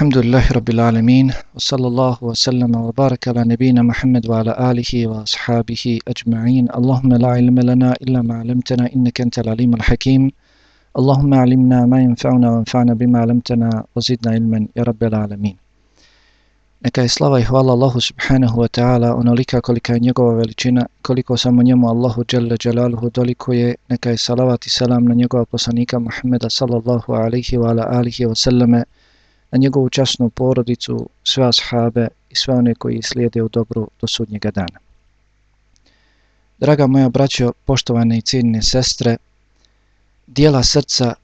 الحمد لله رب العالمين وصلى الله وسلم وبارك على نبينا محمد وعلى آله وأصحابه أجمعين اللهم لا علم لنا إلا ما علمتنا إنك أنت العليم الحكيم اللهم علمنا ما ينفعنا وانفعنا بما علمتنا وزدنا علما يا رب العالمين Neka je slava i hvala Allahu subhanahu wa ta'ala onolika kolika je njegova veličina, koliko samo njemu Allahu dželle dželaluhu toliko je, neka je salavat i salam na njegova poslanika Muhammeda sallallahu alaihi wa ala alihi wa sallame, na njegovu časnu porodicu, sve ashabe i sve one koji slijede u dobru do sudnjega dana. Draga moja braćo, poštovane i cijenine sestre, dijela srca,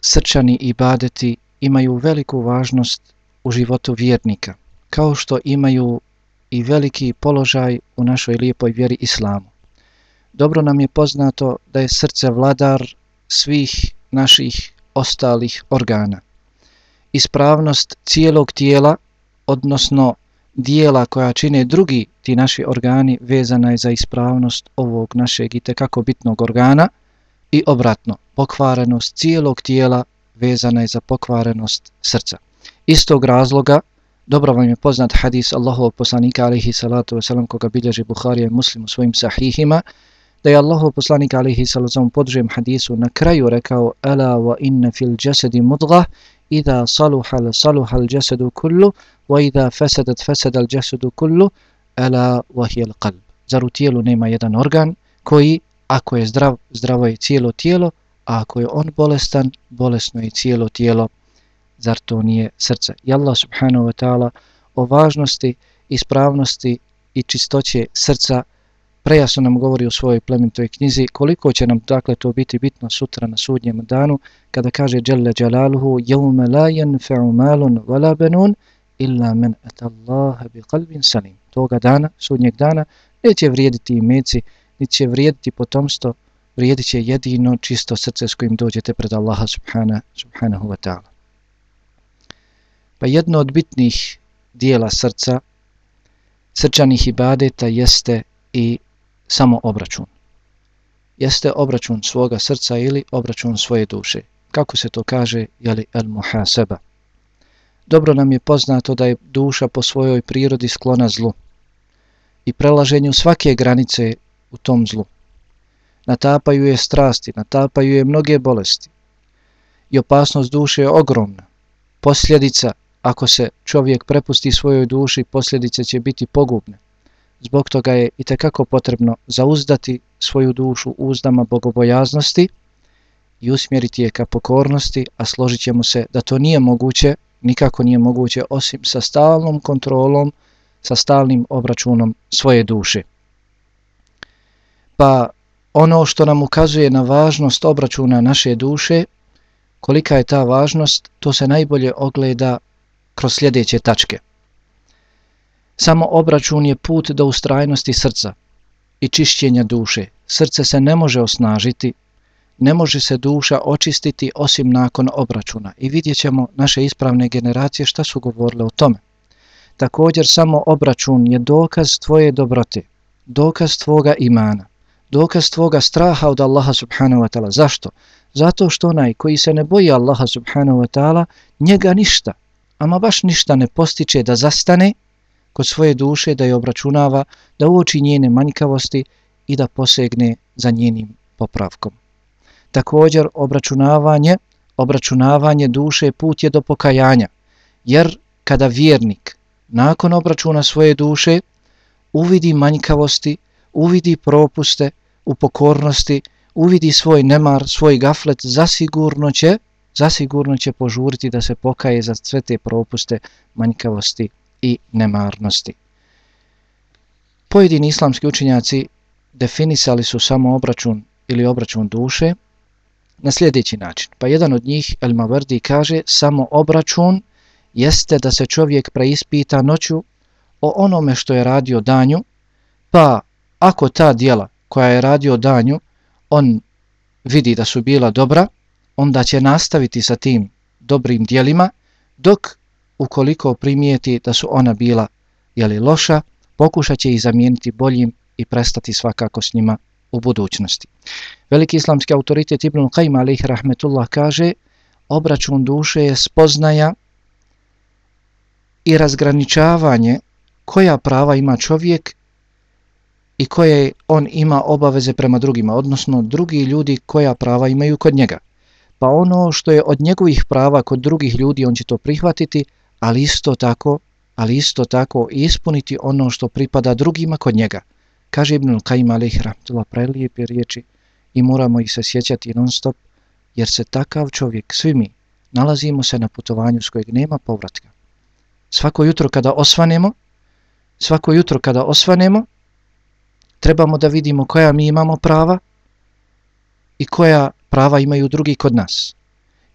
srčani i badeti imaju veliku važnost u životu vjernika, kao što imaju i veliki položaj u našoj lijepoj vjeri islamu. Dobro nam je poznato da je srce vladar svih naših ostalih organa ispravnost cijelog tijela, odnosno dijela koja čine drugi ti naši organi vezana je za ispravnost ovog našeg i tekako bitnog organa i obratno, pokvarenost cijelog tijela vezana je za pokvarenost srca. Istog razloga, dobro vam je poznat hadis Allahovog poslanika alaihi salatu wasalam koga bilježi Buharija i Muslim u svojim sahihima, da je Allahov poslanik alaihi salatu wasalam podržujem hadisu na kraju rekao Ala wa inna fil jasadi mudgah إذا صلح صلح الجسد كله وإذا فسدت فسد الجسد كله ألا وهي القلب Zar u tijelu nema jedan organ koji, ako je zdrav, zdravo je cijelo tijelo, a ako je on bolestan, bolesno je cijelo tijelo. Zar to nije srce? I Allah subhanahu wa ta'ala o važnosti, ispravnosti i čistoće srca prejasno nam govori u svojoj plemenitoj knjizi koliko će nam dakle to biti bitno sutra na sudnjem danu kada kaže Jalla Jalaluhu yawma la yanfa'u malun wala banun illa man atallaha bi qalbin salim. Toga dana, sudnjeg dana, neće vrijediti imeci, niti će vrijediti potomstvo, vrijedit će jedino čisto srce s kojim dođete pred Allaha subhana, subhanahu wa ta'ala. Pa jedno od bitnih dijela srca, srčanih ibadeta jeste i samo obračun. Jeste obračun svoga srca ili obračun svoje duše. Kako se to kaže, jeli el muhaseba. Dobro nam je poznato da je duša po svojoj prirodi sklona zlu i prelaženju svake granice u tom zlu. Natapaju je strasti, natapaju je mnoge bolesti i opasnost duše je ogromna. Posljedica, ako se čovjek prepusti svojoj duši, posljedice će biti pogubne. Zbog toga je i tekako potrebno zauzdati svoju dušu uzdama bogobojaznosti i usmjeriti je ka pokornosti, a složit ćemo se da to nije moguće, nikako nije moguće osim sa stalnom kontrolom, sa stalnim obračunom svoje duše. Pa ono što nam ukazuje na važnost obračuna naše duše, kolika je ta važnost, to se najbolje ogleda kroz sljedeće tačke. Samo obračun je put do ustrajnosti srca i čišćenja duše. Srce se ne može osnažiti, ne može se duša očistiti osim nakon obračuna. I vidjet ćemo naše ispravne generacije šta su govorile o tome. Također samo obračun je dokaz tvoje dobrote, dokaz tvoga imana, dokaz tvoga straha od Allaha subhanahu wa ta'ala. Zašto? Zato što onaj koji se ne boji Allaha subhanahu wa ta'ala, njega ništa, ama baš ništa ne postiče da zastane kod svoje duše da je obračunava, da uoči njene manjkavosti i da posegne za njenim popravkom. Također obračunavanje, obračunavanje duše put je do pokajanja, jer kada vjernik nakon obračuna svoje duše uvidi manjkavosti, uvidi propuste u pokornosti, uvidi svoj nemar, svoj gaflet, zasigurno će, zasigurno će požuriti da se pokaje za sve te propuste manjkavosti i nemarnosti. Pojedini islamski učinjaci definisali su samo obračun ili obračun duše na sljedeći način. Pa jedan od njih, El Mavardi, kaže samo obračun jeste da se čovjek preispita noću o onome što je radio danju, pa ako ta dijela koja je radio danju, on vidi da su bila dobra, onda će nastaviti sa tim dobrim dijelima, dok ukoliko primijeti da su ona bila jeli, loša, pokušat će ih zamijeniti boljim i prestati svakako s njima u budućnosti. Veliki islamski autoritet Ibn Qaym alaih rahmetullah kaže obračun duše je spoznaja i razgraničavanje koja prava ima čovjek i koje on ima obaveze prema drugima, odnosno drugi ljudi koja prava imaju kod njega. Pa ono što je od njegovih prava kod drugih ljudi, on će to prihvatiti, ali isto tako, ali isto tako ispuniti ono što pripada drugima kod njega. Kaže Ibn Kajim alaih rahmatullah prelijepe riječi i moramo ih se sjećati non stop, jer se takav čovjek, svi mi, nalazimo se na putovanju s kojeg nema povratka. Svako jutro kada osvanemo, svako jutro kada osvanemo, trebamo da vidimo koja mi imamo prava i koja prava imaju drugi kod nas.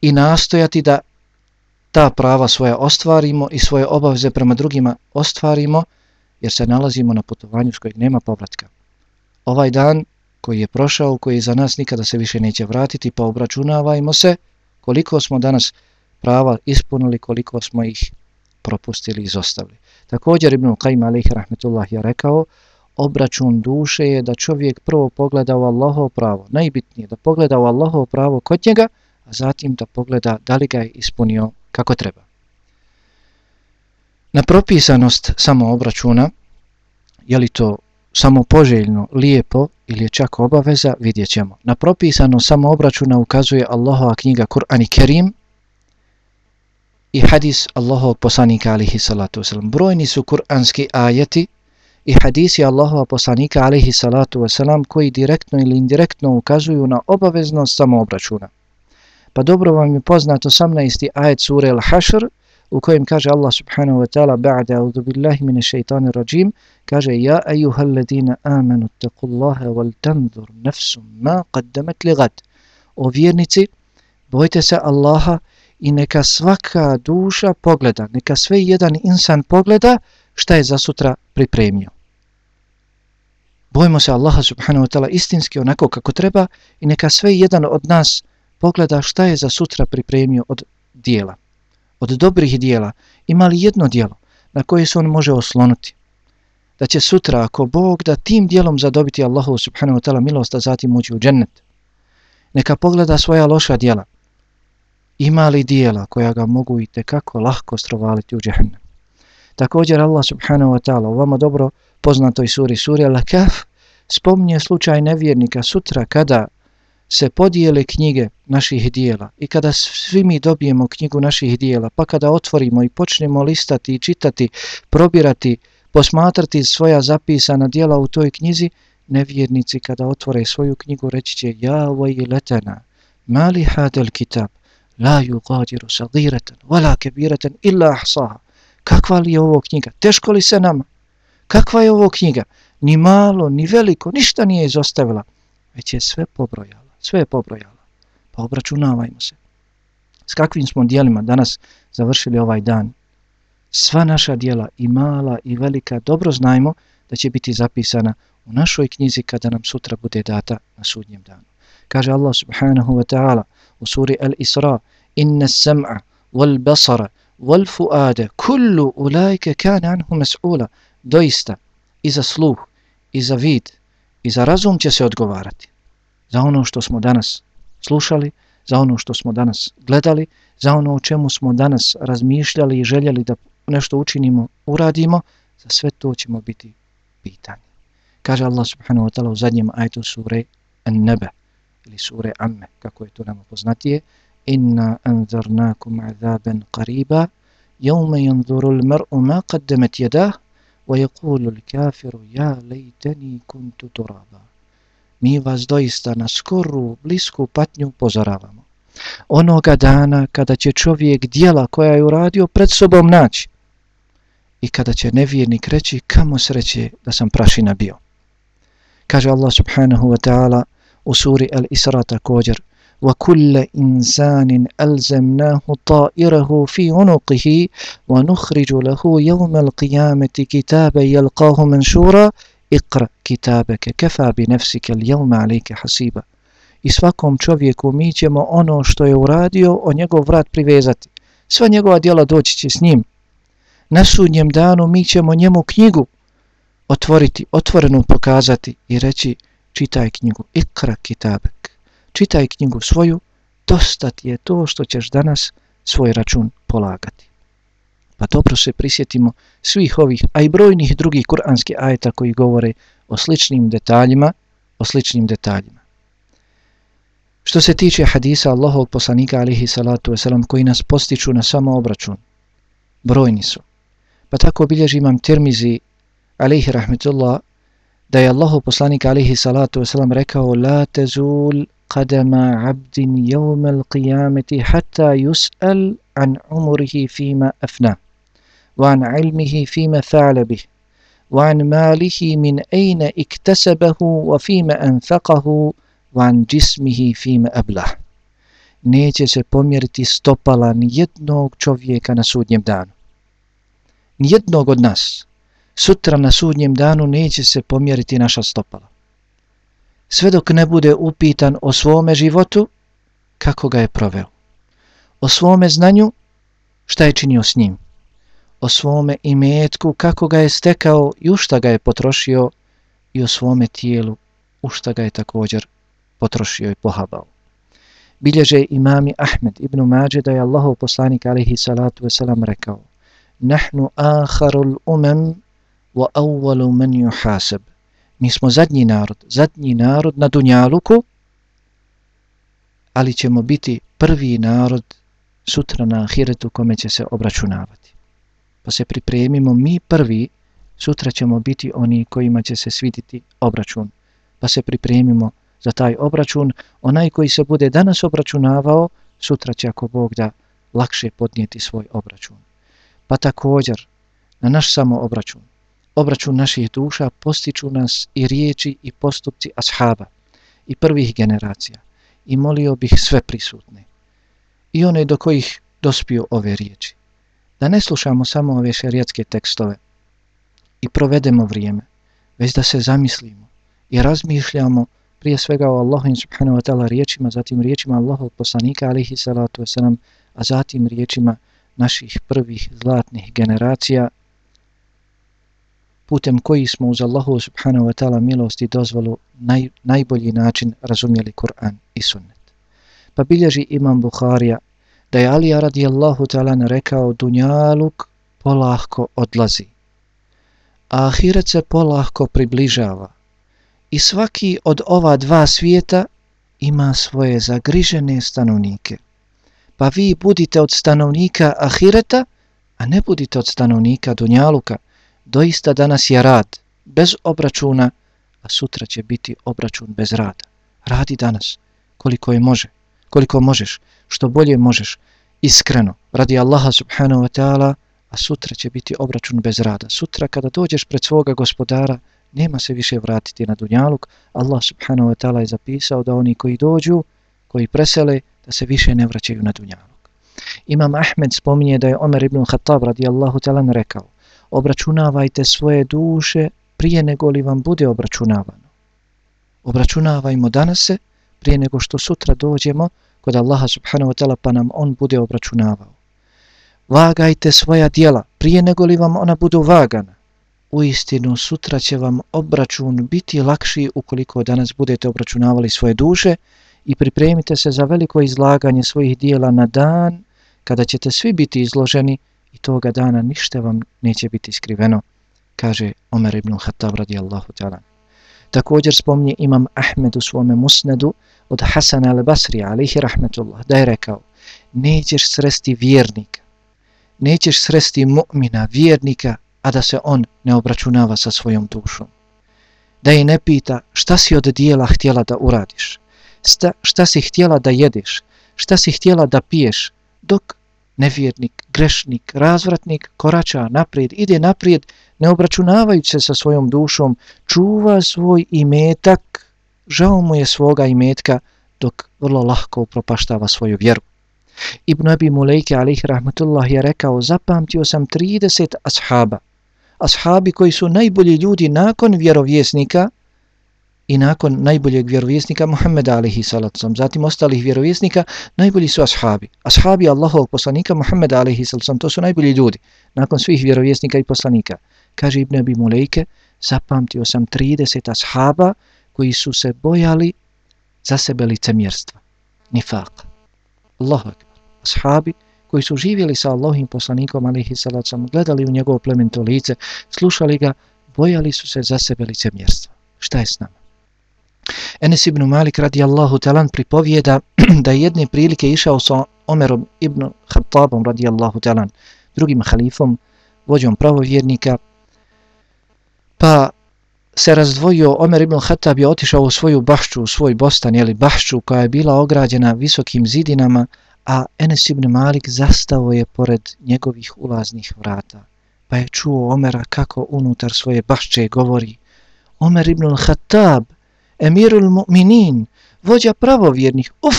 I nastojati da ta prava svoja ostvarimo i svoje obaveze prema drugima ostvarimo, jer se nalazimo na putovanju s kojeg nema povratka. Ovaj dan koji je prošao, koji za nas nikada se više neće vratiti, pa obračunavajmo se koliko smo danas prava ispunili, koliko smo ih propustili i izostavili. Također Ibn Qayyim alaih rahmetullah je rekao obračun duše je da čovjek prvo pogleda u Allahov pravo. Najbitnije da pogleda u Allahov pravo kod njega, a zatim da pogleda da li ga je ispunio kako treba. Na propisanost samo obračuna, je li to samo poželjno, lijepo ili je čak obaveza, vidjet ćemo. Na propisano samo obračuna ukazuje Allahova knjiga Kur'an i Kerim i hadis Allahovog poslanika alihi salatu wasalam. Brojni su kur'anski ajeti i hadisi Allahova poslanika alihi salatu wasalam koji direktno ili indirektno ukazuju na obaveznost samoobračuna. obračuna. Pa dobro vam je poznato 18. ajet sure Al-Hashr u kojem kaže Allah subhanahu wa ta'ala ba'da a'udhu billahi mine shaitanir rajim kaže ja ayyuhal ladina amanu taqullaha wal tanzur nafsum ma qaddamat li gad o vjernici bojte se Allaha i neka svaka duša pogleda neka sve jedan insan pogleda šta je za sutra pripremio bojimo se Allaha subhanahu wa ta'ala istinski onako kako treba i neka sve jedan od nas pogleda šta je za sutra pripremio od dijela. Od dobrih dijela ima li jedno dijelo na koje se on može oslonuti da će sutra ako Bog da tim dijelom zadobiti Allahu subhanahu wa ta'ala milost a zatim ući u džennet. Neka pogleda svoja loša dijela. Ima li dijela koja ga mogu i tekako lahko strovaliti u džehennem? Također Allah subhanahu wa ta'ala u vama dobro poznatoj suri suri Al-Kaf spomnije slučaj nevjernika sutra kada se podijele knjige naših dijela i kada svi mi dobijemo knjigu naših dijela, pa kada otvorimo i počnemo listati i čitati, probirati, posmatrati svoja zapisana dijela u toj knjizi, nevjernici kada otvore svoju knjigu reći će Ja voj letena, mali hadel kitab, la ju gadiru sagiratan, wala kebiratan illa ahsaha. Kakva li je ovo knjiga? Teško li se nama? Kakva je ovo knjiga? Ni malo, ni veliko, ništa nije izostavila, već je sve pobrojala sve je pobrojala. Pa obračunavajmo se. S kakvim smo dijelima danas završili ovaj dan? Sva naša dijela i mala i velika dobro znajmo da će biti zapisana u našoj knjizi kada nam sutra bude data na sudnjem danu. Kaže Allah subhanahu wa ta'ala u suri Al-Isra Inna sam'a wal basara wal fu'ada kullu ulajke kane anhu mas'ula doista i za sluh i za vid i za razum će se odgovarati za ono što smo danas slušali, za ono što smo danas gledali, za ono o čemu smo danas razmišljali i željeli da nešto učinimo, uradimo, za sve to ćemo biti pitanje. Kaže Allah subhanahu wa ta'ala u zadnjem ajtu sure An-Nebe ili sure Amme, kako je to nama poznatije, Inna anzarnakum azaban qariba, jevme yanzuru l-mar'u ma qaddemet jedah, wa yakulu l-kafiru ja lejteni kuntu turaba mi vas doista na skoru, blisku patnju upozoravamo. Onoga dana kada će čovjek dijela koja je uradio pred sobom naći i kada će nevjernik reći kamo sreće da sam prašina bio. Kaže Allah subhanahu wa ta'ala u suri Al-Isra također وَكُلَّ إِنسَانٍ أَلْزَمْنَاهُ طَائِرَهُ فِي عُنُقِهِ وَنُخْرِجُ لَهُ يَوْمَ الْقِيَامَةِ كِتَابًا يَلْقَاهُ مَنْشُورًا Iqra kitabeke kefa bi nefsike ljevme alike hasiba. I svakom čovjeku mi ćemo ono što je uradio o njegov vrat privezati. Sva njegova djela doći će s njim. Na sudnjem danu mi ćemo njemu knjigu otvoriti, otvorenu pokazati i reći čitaj knjigu. Ikra kitabek. Čitaj knjigu svoju, dosta ti je to što ćeš danas svoj račun polagati. Pa dobro se prisjetimo svih ovih, a i brojnih drugih kuranskih ajeta koji govore o sličnim detaljima, o sličnim detaljima. Što se tiče hadisa Allahovog poslanika alihi salatu wasalam koji nas postiču na samo obračun, brojni su. Pa tako bilježi imam termizi alihi rahmetullah da je Allahov poslanik alihi salatu wasalam rekao La tezul qadama abdin jevmel l'qiyameti hatta yus'al an umurihi fima afna وعن علمه فيما فعل به وعن ماله من أين اكتسبه وفيما أنفقه وعن جسمه فيما أبله. Neće se pomjeriti stopala ni jednog čovjeka na sudnjem danu. Ni jednog od nas. Sutra na sudnjem danu neće se pomjeriti naša stopala. Sve dok ne bude upitan o svome životu, kako ga je proveo. O svome znanju, šta je činio s njim. O svome imetku, kako ga je stekao i u šta ga je potrošio i o svome tijelu, u šta ga je također potrošio i pohabao. Bilježe imami Ahmed ibn Mađe da je Allahov poslanik alihi salatu wasalam rekao Nahnu aharul umem wa awwalu man yuhasab. Mi smo zadnji narod, zadnji narod na Dunjaluku, ali ćemo biti prvi narod sutra na ahiretu kome će se obračunavati. Pa se pripremimo mi prvi, sutra ćemo biti oni kojima će se sviditi obračun. Pa se pripremimo za taj obračun, onaj koji se bude danas obračunavao, sutra će ako Bog da lakše podnijeti svoj obračun. Pa također, na naš samo obračun, obračun naših duša, postiču nas i riječi i postupci ashaba i prvih generacija. I molio bih sve prisutne i one do kojih dospio ove riječi. Da ne slušamo samo ove šerijatske tekstove i provedemo vrijeme, već da se zamislimo i razmišljamo prije svega o Allahu subhanahu wa ta'ala riječima, zatim riječima Allahov poslanika alihi salatu wasalam, a zatim riječima naših prvih zlatnih generacija putem koji smo uz Allahu subhanahu wa ta'ala milosti dozvolu naj, najbolji način razumjeli Kur'an i sunnet. Pa bilježi imam Bukharija da je Alija radijallahu ta'ala rekao Dunjaluk polahko odlazi, a ahiret se polahko približava i svaki od ova dva svijeta ima svoje zagrižene stanovnike. Pa vi budite od stanovnika Ahireta, a ne budite od stanovnika Dunjaluka. Doista danas je rad bez obračuna, a sutra će biti obračun bez rada. Radi danas koliko je može, koliko možeš, što bolje možeš, iskreno, radi Allaha subhanahu wa ta'ala, a sutra će biti obračun bez rada. Sutra kada dođeš pred svoga gospodara, nema se više vratiti na dunjaluk. Allah subhanahu wa ta'ala je zapisao da oni koji dođu, koji presele, da se više ne vraćaju na dunjaluk. Imam Ahmed spominje da je Omer ibn Khattab radijallahu ta'ala rekao obračunavajte svoje duše prije nego li vam bude obračunavano. Obračunavajmo danas se prije nego što sutra dođemo kod Allaha subhanahu wa ta'ala pa nam on bude obračunavao. Vagajte svoja dijela prije nego li vam ona budu vagana u istinu sutra će vam obračun biti lakši ukoliko danas budete obračunavali svoje duše i pripremite se za veliko izlaganje svojih dijela na dan kada ćete svi biti izloženi i toga dana ništa vam neće biti skriveno, kaže Omer ibn Khattab radijallahu ta'ala. Također spomni imam Ahmed u svome musnedu od Hasana al-Basri alihi rahmetullah da je rekao nećeš sresti vjernika, nećeš sresti mu'mina, vjernika a da se on ne obračunava sa svojom dušom. Da je ne pita šta si od dijela htjela da uradiš, šta, šta si htjela da jedeš, šta si htjela da piješ, dok nevjernik, grešnik, razvratnik korača naprijed, ide naprijed, ne obračunavajući se sa svojom dušom, čuva svoj imetak, žao mu je svoga imetka, dok vrlo lahko upropaštava svoju vjeru. Ibn Abi Mulejke, alih rahmatullah, je rekao, zapamtio sam 30 ashaba, ashabi koji su najbolji ljudi nakon vjerovjesnika i nakon najboljeg vjerovjesnika Muhammeda alihi salacom, zatim ostalih vjerovjesnika, najbolji su ashabi. Ashabi Allahovog poslanika Muhammeda alihi salacom, to su najbolji ljudi nakon svih vjerovjesnika i poslanika. Kaže Ibn Abi Mulejke, zapamtio sam 30 ashaba koji su se bojali za sebe licemjerstva. nifak. Allahu akbar. Ashabi koji su živjeli sa Allahim poslanikom alihi salacom, gledali u njegovo plemento lice, slušali ga, bojali su se za sebe lice mjerstva. Šta je s nama? Enes ibn Malik radijallahu talan pripovijeda da je jedne prilike išao sa Omerom ibn Khattabom radijallahu talan, drugim halifom, vođom pravovjernika, pa se razdvojio, Omer ibn Khattab je otišao u svoju bašću, u svoj bostan, jeli bašću koja je bila ograđena visokim zidinama, a Enes ibn Malik zastao je pored njegovih ulaznih vrata. Pa je čuo Omera kako unutar svoje bašće govori Omer ibn Khattab, emirul mu'minin, vođa pravovjernih, uf,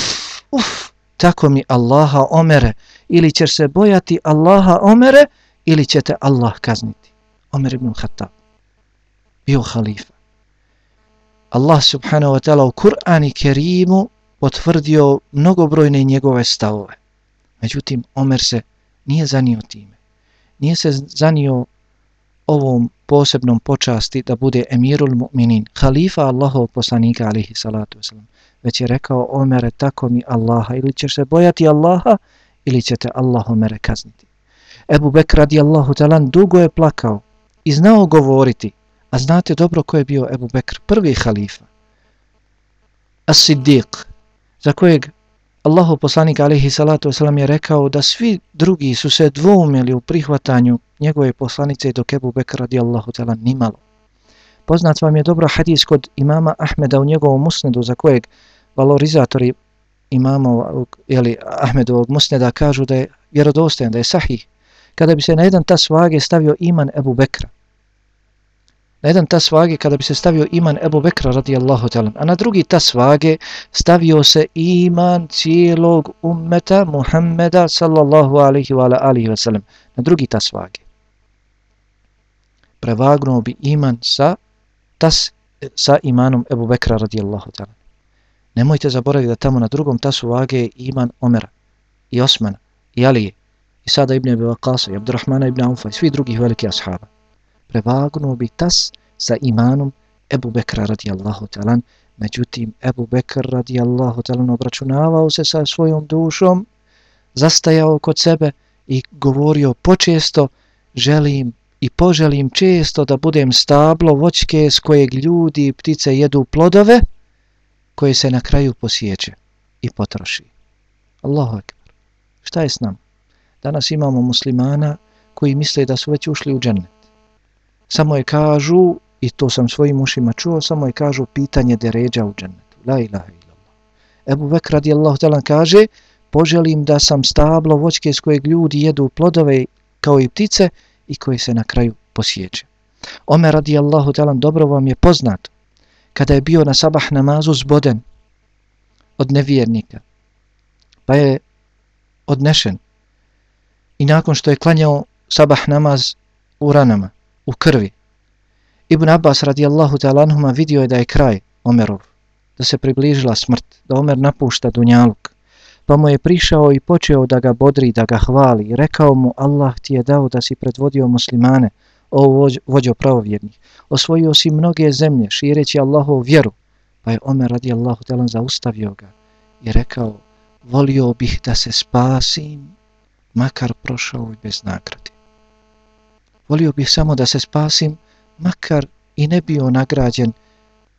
uf, tako mi Allaha Omere, ili ćeš se bojati Allaha Omere, ili će te Allah kazniti. Omer ibn Khattab bio halifa. Allah subhanahu wa ta'ala u Kur'ani Kerimu potvrdio mnogobrojne njegove stavove. Međutim, Omer se nije zanio time. Nije se zanio ovom posebnom počasti da bude emirul mu'minin, halifa Allahov poslanika alihi salatu wasalam. Već je rekao Omere, tako mi Allaha, ili ćeš se bojati Allaha, ili će te Allah Omere kazniti. Ebu Bek radijallahu talan dugo je plakao i znao govoriti, a znate dobro ko je bio Ebu Bekr, prvi halifa. As-Siddiq, za kojeg Allahu poslanik alaihi salatu wasalam je rekao da svi drugi su se dvoumeli u prihvatanju njegove poslanice dok Ebu Bekr radijallahu tala nimalo. Poznat vam je dobro hadis kod imama Ahmeda u njegovom musnedu za kojeg valorizatori imama jeli, Ahmedovog musneda kažu da je vjerodostojan, da je sahih kada bi se na jedan tas vage stavio iman Ebu Bekra. Na jedan tas vage kada bi se stavio iman Ebu Bekra radijallahu ta'ala, a na drugi tas vage stavio se iman cijelog ummeta Muhammeda sallallahu alihi wa alihi wa sallam. Na drugi tas vage. Prevagnuo bi iman sa tas sa imanom Ebu Bekra radijallahu ta'ala. Nemojte zaboraviti da tamo na drugom tasu vage je iman Omera i Osmana i Alije i sada Ibn Abi Waqasa i Abdurrahmana Ibn Aufa i svi drugih veliki ashaba. Prevagnuo bi tas sa imanom Ebu Bekra radijallahu talan. Međutim, Ebu Bekr radijallahu talan obračunavao se sa svojom dušom, zastajao kod sebe i govorio počesto želim i poželim često da budem stablo voćke s kojeg ljudi i ptice jedu plodove koje se na kraju posjeće i potroši. Allahu akbar. Šta je s nam? Danas imamo muslimana koji misle da su već ušli u džennet. Samo je kažu, i to sam svojim ušima čuo, samo je kažu pitanje deređa u džennetu. La ilaha illallah. Ebu Bek radijallahu talan kaže, poželim da sam stablo voćke s kojeg ljudi jedu plodove kao i ptice i koji se na kraju posjeće. Omer radijallahu talan dobro vam je poznat. kada je bio na sabah namazu zboden od nevjernika, pa je odnešen i nakon što je klanjao sabah namaz u ranama, u krvi, Ibn Abbas radijallahu ta'ala anhuma vidio je da je kraj Omerov, da se približila smrt, da Omer napušta Dunjaluk, pa mu je prišao i počeo da ga bodri, da ga hvali. I rekao mu Allah ti je dao da si predvodio muslimane, o vođ, vođo pravovjernih, osvojio si mnoge zemlje šireći Allahov vjeru, pa je Omer radijallahu ta'ala zaustavio ga i rekao volio bih da se spasim makar prošao i bez nagrade. Volio bih samo da se spasim, makar i ne bio nagrađen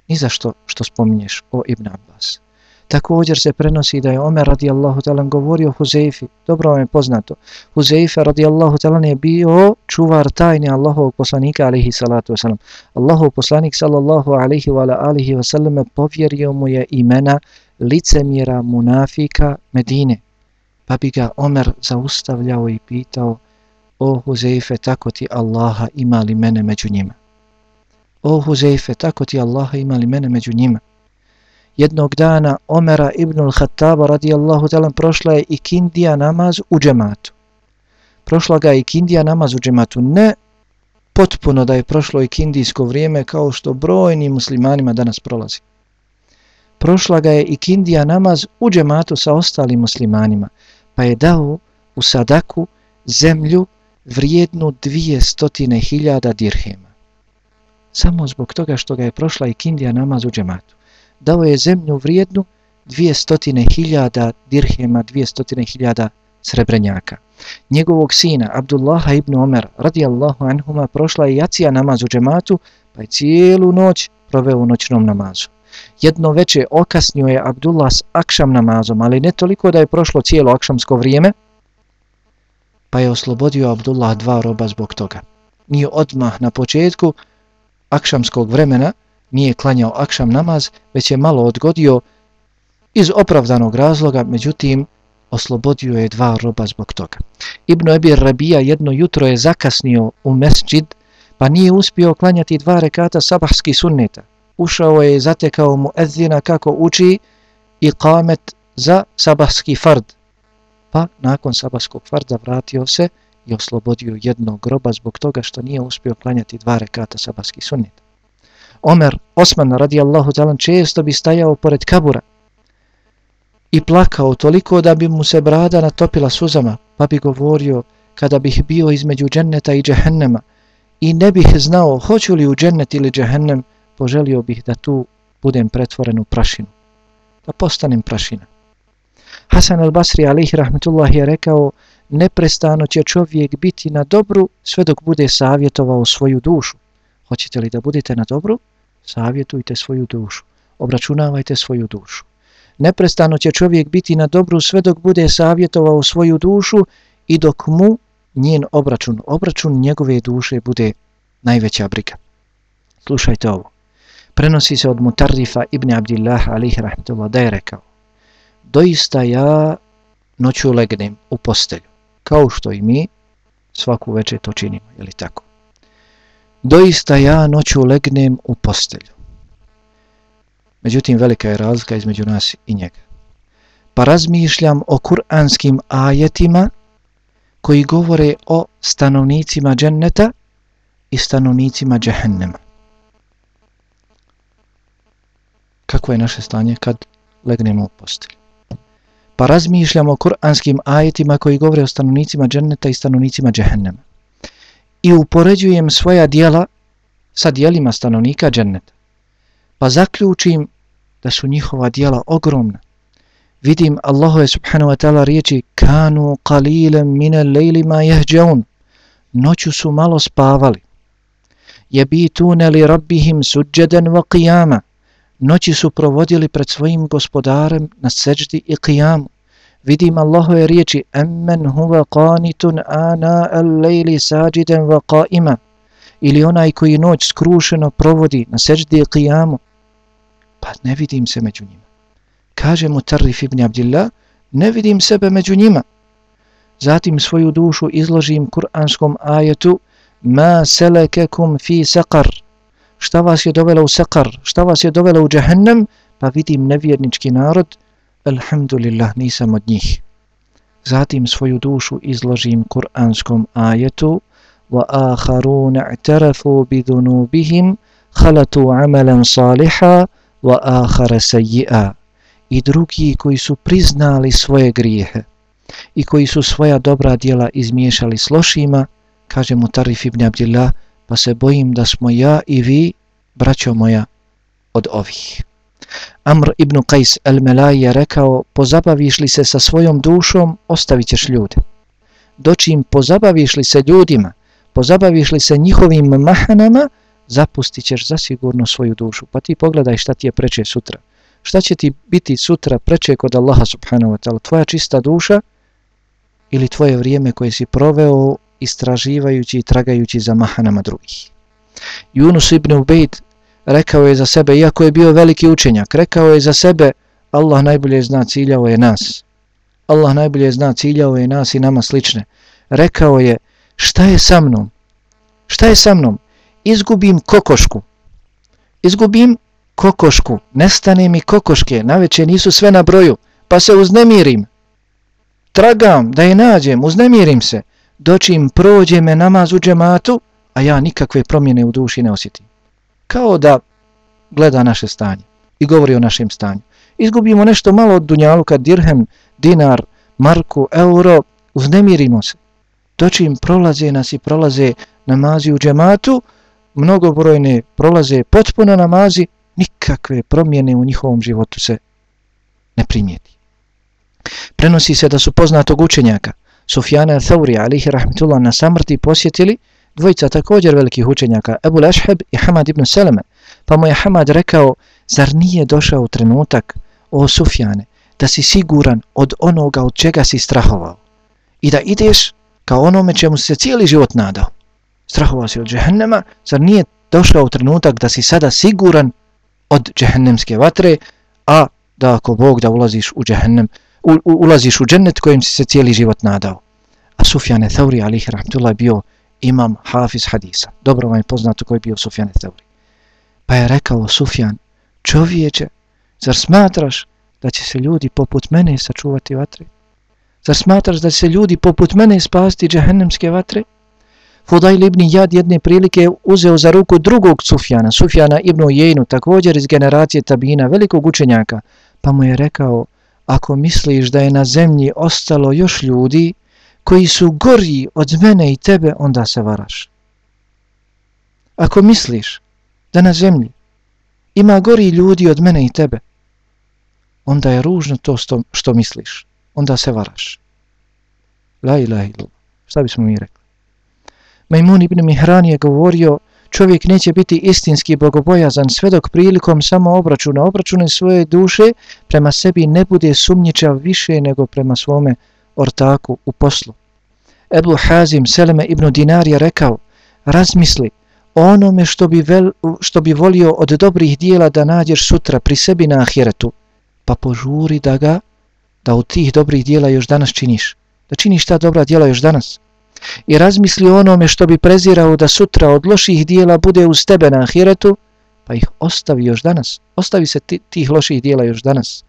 ni za što što spominješ o Ibn Abbas. Također se prenosi da je Omer radijallahu talan govorio Huzeifi, dobro vam je poznato, Huzeife radijallahu talan je bio čuvar tajne Allahovog poslanika alihi salatu wasalam. Allahov poslanik sallallahu alihi wa alihi wasalam povjerio mu je imena licemjera munafika Medine, pa bi ga Omer zaustavljao i pitao, o Huzeife, tako ti Allaha ima li mene među njima? O Huzeife, tako ti Allaha ima li mene među njima? Jednog dana Omera ibnul Khattaba radijallahu talan prošla je ikindija namaz u džematu. Prošla ga je ikindija namaz u džematu. Ne potpuno da je prošlo ikindijsko vrijeme kao što brojni muslimanima danas prolazi prošla ga je ikindija namaz u džematu sa ostalim muslimanima, pa je dao u sadaku zemlju vrijednu dvije stotine hiljada dirhema. Samo zbog toga što ga je prošla i kindija namaz u džematu. Dao je zemlju vrijednu dvije stotine hiljada dirhema, dvije stotine hiljada srebrenjaka. Njegovog sina, Abdullaha ibn Omer, radijallahu anhuma, prošla je jacija namaz u džematu, pa je cijelu noć proveo u noćnom namazu. Jedno veče okasnio je Abdullah s akšam namazom, ali ne toliko da je prošlo cijelo akšamsko vrijeme, pa je oslobodio Abdullah dva roba zbog toga. Nije odmah na početku akšamskog vremena, nije klanjao akšam namaz, već je malo odgodio iz opravdanog razloga, međutim, oslobodio je dva roba zbog toga. Ibn Ebir Rabija jedno jutro je zakasnio u mesđid, pa nije uspio klanjati dva rekata sabahski sunneta. Ušao je i zatekao mu edzina kako uči i kamet za sabahski fard. Pa nakon sabaskog farda vratio se i oslobodio jednog groba zbog toga što nije uspio klanjati dva rekata sabaski sunnet. Omer Osman radijallahu talan često bi stajao pored kabura i plakao toliko da bi mu se brada natopila suzama, pa bi govorio kada bih bio između dženneta i džehennema i ne bih znao hoću li u džennet ili džehennem, poželio bih da tu budem pretvoren u prašinu, da postanem prašina. Hasan al-Basri alihi rahmetullah je rekao neprestano će čovjek biti na dobru sve dok bude savjetovao svoju dušu. Hoćete li da budete na dobru? Savjetujte svoju dušu. Obračunavajte svoju dušu. Neprestano će čovjek biti na dobru sve dok bude savjetovao svoju dušu i dok mu njen obračun, obračun njegove duše bude najveća briga. Slušajte ovo. Prenosi se od Mutarrifa ibn Abdillah alihi rahmetullah da je rekao Doista ja noću legnem u postelju, kao što i mi svaku večer to činimo, je li tako? Doista ja noću legnem u postelju. Međutim, velika je razlika između nas i njega. Pa razmišljam o kuranskim ajetima koji govore o stanovnicima dženneta i stanovnicima džehennema. Kako je naše stanje kad legnemo u postelju? Pa razmišljam o kuranskim ajetima koji govore o stanovnicima dženneta i stanovnicima džehennema. I upoređujem svoja dijela sa dijelima stanovnika dženneta. Pa zaključim da su njihova dijela ogromna. Vidim Allahove subhanahu wa ta'ala riječi kanu qalilan min al-layli ma yahjaun. Noću su malo spavali. Jebitune li rabbihim suđeden wa qiyama. Noći su provodili pred svojim gospodarem na sećdi i qijamu. Vidim Allahove riječi emmen huwa qanitun ana al-layli sajidan wa qa'ima. Ili onaj koji noć skrušeno provodi na sećdi i. Pa ne vidim se među njima. Kaže mu Tarif ibn Abdillah, ne vidim sebe među njima. Zatim svoju dušu izložim kuranskom ajetu Ma selekekum fi sekar. Šta vas je dovelo u sekar? Šta vas je dovelo u džahennem? Pa vidim nevjernički narod. Alhamdulillah, nisam od njih. Zatim svoju dušu izložim kuranskom ajetu Wa akharun i'tarafu bidunubihim khalatu amalan salihan wa akhar sayyi'a i drugi koji su priznali svoje grijehe i koji su svoja dobra djela izmiješali s lošima, kaže mu Tarif ibn Abdillah, pa se bojim da smo ja i vi, braćo moja, od ovih. Amr ibn Qais el-Melaj je rekao, pozabaviš li se sa svojom dušom, ostavit ćeš ljude. Dočim pozabaviš li se ljudima, pozabaviš li se njihovim mahanama, zapustit ćeš zasigurno svoju dušu. Pa ti pogledaj šta ti je preče sutra. Šta će ti biti sutra preče kod Allaha subhanahu wa ta'ala? Tvoja čista duša ili tvoje vrijeme koje si proveo istraživajući i tragajući za mahanama drugih. Yunus ibn Ubejd rekao je za sebe, iako je bio veliki učenjak, rekao je za sebe, Allah najbolje zna ciljao je nas. Allah najbolje zna ciljao je nas i nama slične. Rekao je, šta je sa mnom? Šta je sa mnom? izgubim kokošku. Izgubim kokošku, nestane mi kokoške, naveče nisu sve na broju, pa se uznemirim. Tragam da je nađem, uznemirim se, dočim prođe me namaz u džematu, a ja nikakve promjene u duši ne osjetim. Kao da gleda naše stanje i govori o našem stanju. Izgubimo nešto malo od dunjaluka, dirhem, dinar, marku, euro, uznemirimo se. Dočim prolaze nas i prolaze namazi u džematu, mnogobrojne prolaze potpuno namazi, nikakve promjene u njihovom životu se ne primijeti. Prenosi se da su poznatog učenjaka Sufjana Thauri alihi rahmetullah na samrti posjetili dvojica također velikih učenjaka Ebu Lešheb i Hamad ibn Seleme. Pa mu je Hamad rekao, zar nije došao trenutak, o Sufjane, da si siguran od onoga od čega si strahovao i da ideš kao onome čemu se cijeli život nadao. Strahovao si od džehennema, zar nije došao trenutak da si sada siguran od džehennemske vatre, a da ako Bog da ulaziš u džehennem, u, u, ulaziš u džennet kojim si se cijeli život nadao. A Sufjane Thauri, alihi rahmatullahi, bio imam hafiz hadisa. Dobro vam je poznato koji je bio Sufjan Thauri. Pa je rekao Sufjan, čovječe, zar smatraš da će se ljudi poput mene sačuvati vatre? Zar smatraš da će se ljudi poput mene spasti džehennemske vatre? Fudail ibn Jad jedne prilike uzeo za ruku drugog Sufjana, Sufjana ibn Jejnu, također iz generacije Tabina, velikog učenjaka, pa mu je rekao, ako misliš da je na zemlji ostalo još ljudi koji su gorji od mene i tebe, onda se varaš. Ako misliš da na zemlji ima gori ljudi od mene i tebe, onda je ružno to što, što misliš. Onda se varaš. La ilaha illallah. Šta bismo mi rekli? Majmun ibn Mihran je govorio čovjek neće biti istinski bogobojazan sve dok prilikom samo obračuna obračune svoje duše prema sebi ne bude sumnjičav više nego prema svome ortaku u poslu. Ebu Hazim Seleme ibn Dinar je rekao razmisli onome što bi, vel, što bi volio od dobrih dijela da nađeš sutra pri sebi na ahiretu pa požuri da ga da u tih dobrih dijela još danas činiš da činiš ta dobra dijela još danas i razmisli onome što bi prezirao da sutra od loših dijela bude uz tebe na ahiretu, pa ih ostavi još danas. Ostavi se tih loših dijela još danas.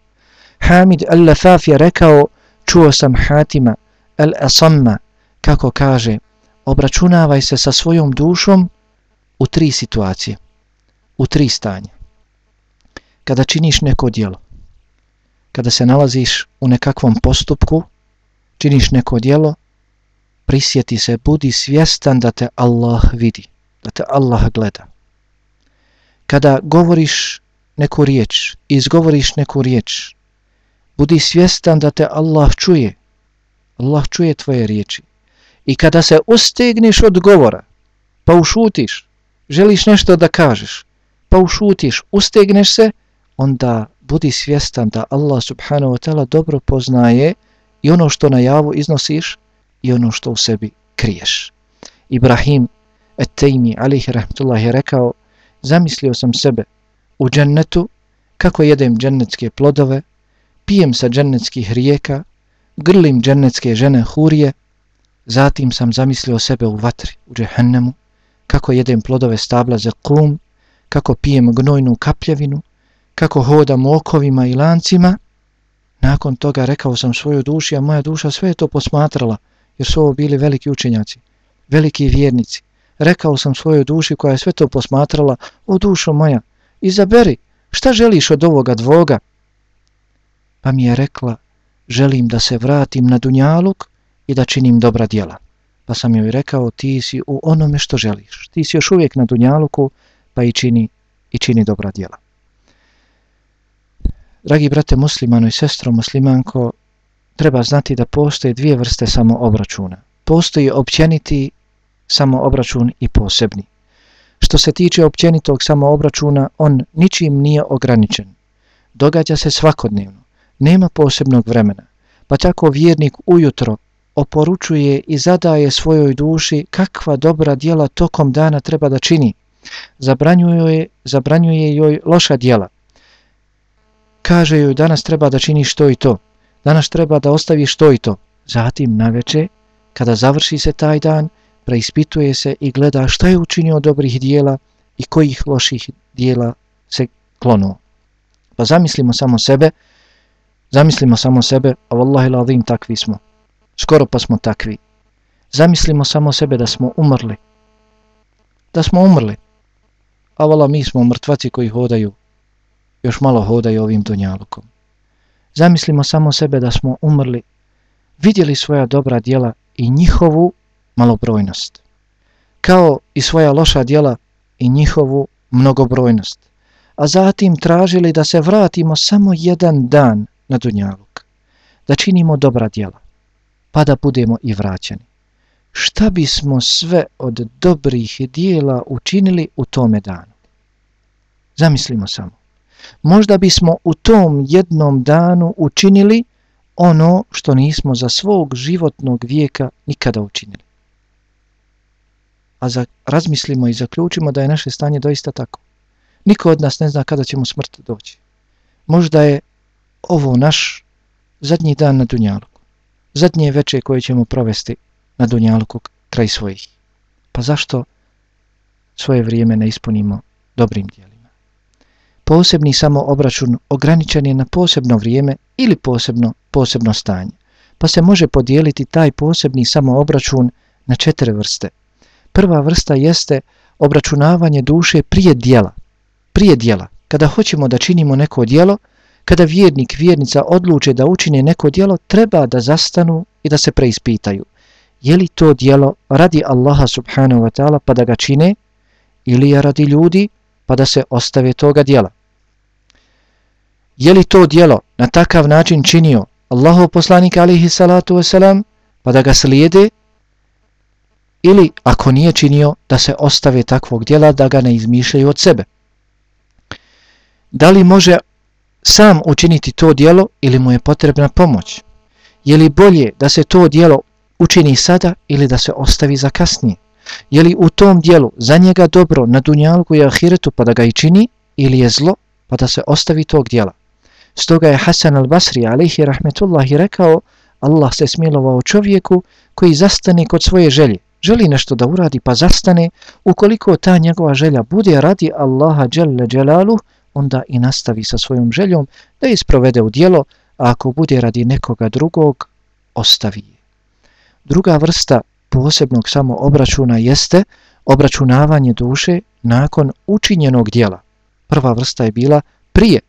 Hamid al-Lafaf je rekao, čuo sam Hatima al-Asamma, kako kaže, obračunavaj se sa svojom dušom u tri situacije, u tri stanja. Kada činiš neko dijelo, kada se nalaziš u nekakvom postupku, činiš neko dijelo, prisjeti se, budi svjestan da te Allah vidi, da te Allah gleda. Kada govoriš neku riječ, izgovoriš neku riječ, budi svjestan da te Allah čuje, Allah čuje tvoje riječi. I kada se ustegneš od govora, pa ušutiš, želiš nešto da kažeš, pa ušutiš, ustegneš se, onda budi svjestan da Allah subhanahu wa ta'ala dobro poznaje i ono što na javu iznosiš, i ono što u sebi kriješ. Ibrahim et-Tejmi, alihi rahmetullah, je rekao, zamislio sam sebe u džennetu, kako jedem džennetske plodove, pijem sa džennetskih rijeka, grlim džennetske žene hurije, zatim sam zamislio sebe u vatri, u džehennemu, kako jedem plodove stabla za kum, kako pijem gnojnu kapljevinu, kako hodam okovima i lancima, nakon toga rekao sam svoju duši, a moja duša sve je to posmatrala, jer su ovo bili veliki učenjaci, veliki vjernici. Rekao sam svojoj duši koja je sve to posmatrala, o dušo moja, izaberi, šta želiš od ovoga dvoga? Pa mi je rekla, želim da se vratim na Dunjaluk i da činim dobra djela. Pa sam joj rekao, ti si u onome što želiš. Ti si još uvijek na Dunjaluku, pa i čini, i čini dobra djela. Dragi brate muslimano i sestro muslimanko, treba znati da postoje dvije vrste samoobračuna. Postoji općeniti samoobračun i posebni. Što se tiče općenitog samoobračuna, on ničim nije ograničen. Događa se svakodnevno. Nema posebnog vremena. Pa tako vjernik ujutro oporučuje i zadaje svojoj duši kakva dobra dijela tokom dana treba da čini. Zabranjuje, zabranjuje joj loša dijela. Kaže joj danas treba da čini što i to danas treba da ostavi što i to. Zatim na večer, kada završi se taj dan, preispituje se i gleda šta je učinio dobrih dijela i kojih loših dijela se klonuo. Pa zamislimo samo sebe, zamislimo samo sebe, a vallahi ladim takvi smo. Skoro pa smo takvi. Zamislimo samo sebe da smo umrli. Da smo umrli. A vala mi smo mrtvaci koji hodaju, još malo hodaju ovim dunjalukom. Zamislimo samo sebe da smo umrli, vidjeli svoja dobra djela i njihovu malobrojnost. Kao i svoja loša djela i njihovu mnogobrojnost. A zatim tražili da se vratimo samo jedan dan na Dunjaluk. da činimo dobra djela, pa da budemo i vraćani. Šta bismo sve od dobrih dijela učinili u tome danu? Zamislimo samo. Možda bismo u tom jednom danu učinili ono što nismo za svog životnog vijeka nikada učinili. A za, razmislimo i zaključimo da je naše stanje doista tako. Niko od nas ne zna kada će mu smrt doći. Možda je ovo naš zadnji dan na Dunjaluku. Zadnje veče koje ćemo provesti na Dunjaluku kraj svojih. Pa zašto svoje vrijeme ne ispunimo dobrim dijelima? Posebni samo obračun ograničen je na posebno vrijeme ili posebno posebno stanje. Pa se može podijeliti taj posebni samo obračun na četiri vrste. Prva vrsta jeste obračunavanje duše prije dijela. Prije dijela. Kada hoćemo da činimo neko dijelo, kada vjernik, vjernica odluče da učine neko dijelo, treba da zastanu i da se preispitaju. Je li to dijelo radi Allaha subhanahu wa ta'ala pa da ga čine ili je radi ljudi pa da se ostave toga dijela? Je li to dijelo na takav način činio Allahov poslanik alihi salatu wasalam pa da ga slijede ili ako nije činio da se ostave takvog dijela da ga ne izmišljaju od sebe? Da li može sam učiniti to dijelo ili mu je potrebna pomoć? Je li bolje da se to dijelo učini sada ili da se ostavi za kasnije? Je li u tom dijelu za njega dobro na dunjalku i ahiretu pa da ga i čini ili je zlo pa da se ostavi tog dijela? Stoga je Hasan al-Basri alaihi rahmetullahi rekao Allah se smilovao čovjeku koji zastane kod svoje želje. Želi nešto da uradi pa zastane. Ukoliko ta njegova želja bude radi Allaha dželle dželaluh, onda i nastavi sa svojom željom da je sprovede u dijelo, a ako bude radi nekoga drugog, ostavi je. Druga vrsta posebnog samo obračuna jeste obračunavanje duše nakon učinjenog dijela. Prva vrsta je bila prije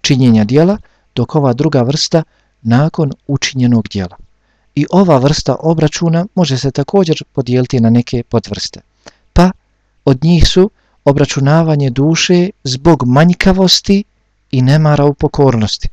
činjenja dijela, dok ova druga vrsta nakon učinjenog dijela. I ova vrsta obračuna može se također podijeliti na neke podvrste. Pa od njih su obračunavanje duše zbog manjkavosti i nemara u pokornosti.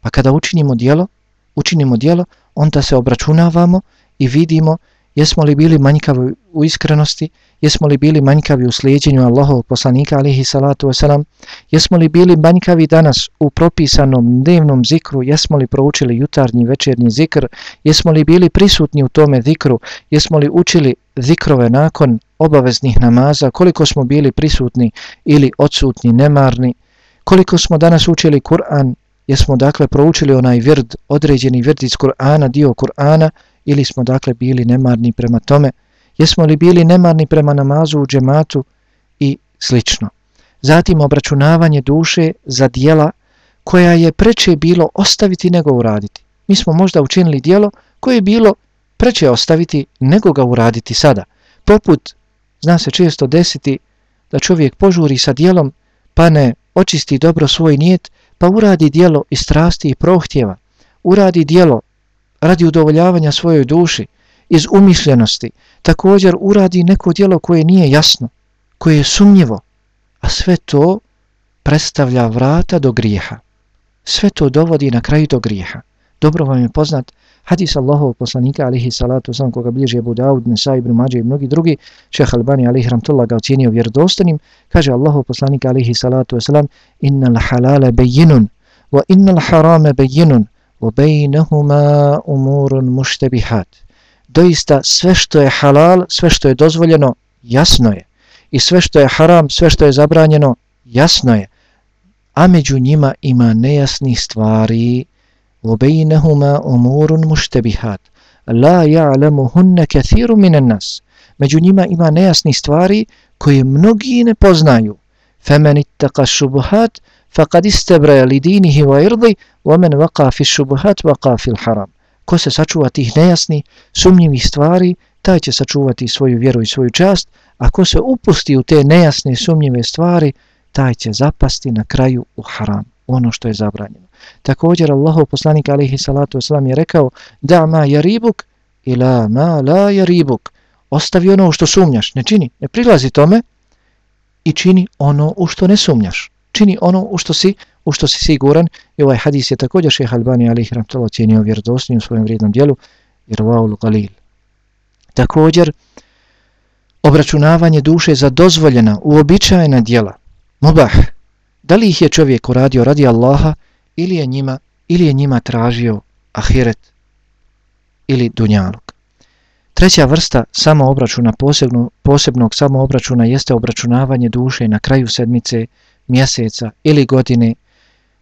Pa kada učinimo dijelo, učinimo dijelo, onda se obračunavamo i vidimo jesmo li bili manjkavi u iskrenosti, jesmo li bili manjkavi u slijedjenju Allahovog poslanika alihi salatu wasalam, jesmo li bili manjkavi danas u propisanom dnevnom zikru, jesmo li proučili jutarnji večernji zikr, jesmo li bili prisutni u tome zikru, jesmo li učili zikrove nakon obaveznih namaza, koliko smo bili prisutni ili odsutni, nemarni, koliko smo danas učili Kur'an, jesmo dakle proučili onaj vird, određeni vird iz Kur'ana, dio Kur'ana, ili smo dakle bili nemarni prema tome, jesmo li bili nemarni prema namazu u džematu i slično. Zatim obračunavanje duše za dijela koja je preče bilo ostaviti nego uraditi. Mi smo možda učinili dijelo koje je bilo preće ostaviti nego ga uraditi sada. Poput, zna se često desiti da čovjek požuri sa dijelom pa ne očisti dobro svoj nijet pa uradi dijelo iz strasti i prohtjeva. Uradi dijelo radi udovoljavanja svojoj duši, iz umišljenosti, također uradi neko dijelo koje nije jasno, koje je sumnjivo, a sve to predstavlja vrata do grijeha. Sve to dovodi na kraju do grijeha. Dobro vam je poznat Hadis Allahov poslanika alihi salatu sam koga bliži Ebu Daud, Nesa ibn Mađe i mnogi drugi, šeha Albani alihi ramtullah ga ocjenio vjerodostanim, kaže Allahov poslanika alihi salatu wasalam, innal halale bejinun, wa innal harame bejinun, wa bejnehuma umurun muštebihat. Doista sve što je halal, sve što je dozvoljeno, jasno je. I sve što je haram, sve što je zabranjeno, jasno je. A među njima ima nejasnih stvari, وَبَيْنَهُمَا أُمُورٌ مُشْتَبِهَاتٌ لَا يَعْلَمُهُنَّ كَثِيرٌ مِنَ النَّاسِ Među njima ima nejasnih stvari koje mnogi ne poznaju. فَمَنِ اتَّقَ الشُّبُهَاتِ فَقَدْ إِسْتَبْرَيَ لِدِينِهِ وَإِرْضِهِ وَمَنْ وَقَى فِي الشُّبُهَاتِ وَقَى فِي الْحَرَامِ Ko se sačuva tih nejasnih, sumnjivih stvari, taj će sačuvati svoju vjeru i svoju čast, a ko se upusti u te nejasne, sumnjive stvari, taj će zapasti na kraju u haram, ono što je zabranjeno. Također Allahov poslanik alaihi salatu wasalam je rekao da ma jaribuk ila ma la jaribuk. Ostavi ono u što sumnjaš, ne čini, ne prilazi tome i čini ono u što ne sumnjaš čini ono u što si u što si siguran I ovaj hadis je također šeha Albani alaihi rahmetullah ocjenio vjerodostojnim svojem vrijednom dijelu jer vaul galil. Također, obračunavanje duše za dozvoljena, uobičajena dijela, mubah, da li ih je čovjek uradio radi Allaha ili je njima, ili je njima tražio ahiret ili dunjaluk. Treća vrsta samoobračuna, posebno, posebnog samoobračuna, jeste obračunavanje duše na kraju sedmice, mjeseca ili godine,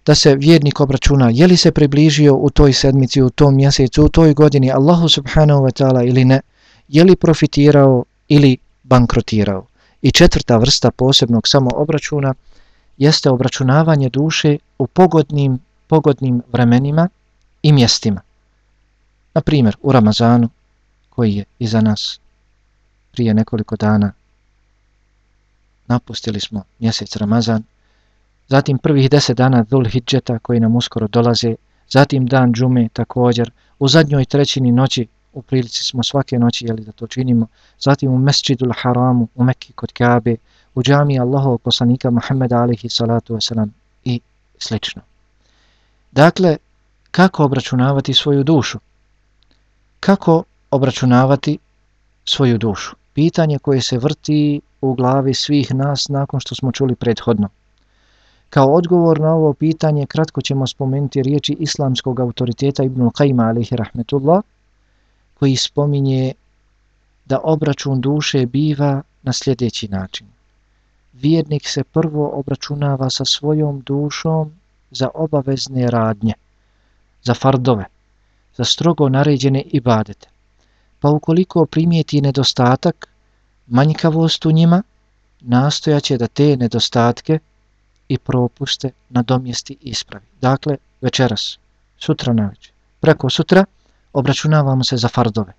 da se vjernik obračuna je li se približio u toj sedmici, u tom mjesecu, u toj godini Allahu subhanahu wa ta'ala ili ne, je li profitirao ili bankrotirao. I četvrta vrsta posebnog samoobračuna jeste obračunavanje duše u pogodnim, pogodnim vremenima i mjestima. Na primjer, u Ramazanu, koji je iza nas prije nekoliko dana, napustili smo mjesec Ramazan, zatim prvih deset dana Dhul Hidžeta koji nam uskoro dolaze, zatim dan džume također, u zadnjoj trećini noći, u prilici smo svake noći jeli da to činimo, zatim u Mesčidul Haramu, u Mekki kod Kabe, u džami Allahovog poslanika Muhammeda alihi salatu wasalam i slično. Dakle, kako obračunavati svoju dušu? Kako obračunavati svoju dušu? Pitanje koje se vrti u glavi svih nas nakon što smo čuli prethodno. Kao odgovor na ovo pitanje kratko ćemo spomenuti riječi islamskog autoriteta Ibn Qajma alihi rahmetullah koji spominje da obračun duše biva na sljedeći način. Vjernik se prvo obračunava sa svojom dušom za obavezne radnje, za fardove, za strogo naređene ibadete. Pa ukoliko primijeti nedostatak, manjkavost u njima, nastojaće da te nedostatke i propuste na domjesti ispravi. Dakle, večeras, sutra na večer, preko sutra, obračunavamo se za fardove.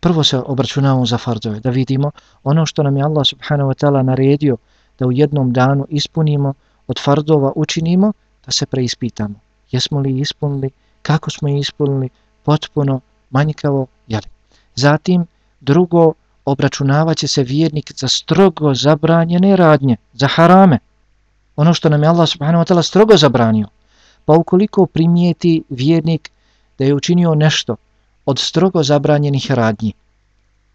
Prvo se obračunavamo za fardove, da vidimo ono što nam je Allah subhanahu wa ta'ala naredio da u jednom danu ispunimo, od fardova učinimo, da se preispitamo. Jesmo li ispunili, kako smo ispunili, potpuno, manjkavo, jeli. Zatim, drugo, obračunavat će se vjernik za strogo zabranjene radnje, za harame, ono što nam je Allah subhanahu wa ta'ala strogo zabranio. Pa ukoliko primijeti vjernik da je učinio nešto od strogo zabranjenih radnji,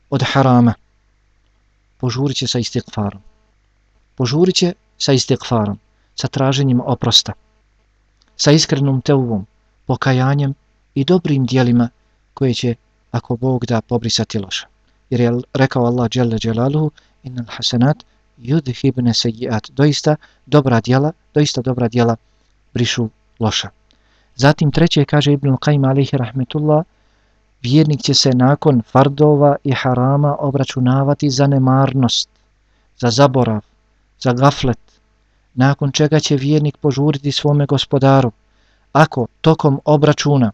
od harama, požurit će sa istikfarom. Požurit će sa istikfarom, sa traženjem oprosta, sa iskrenom teuvom, pokajanjem i dobrim dijelima koje će, ako Bog da, pobrisati loša. Jer je rekao Allah Jalla Jalaluhu, innal hasanat, yudhibne sejiat. Doista dobra djela, doista dobra djela brišu loša. Zatim treće kaže Ibn Qayyim alihi rahmetullah, vjernik će se nakon fardova i harama obračunavati za nemarnost, za zaborav, za gaflet, nakon čega će vjernik požuriti svome gospodaru. Ako tokom obračuna,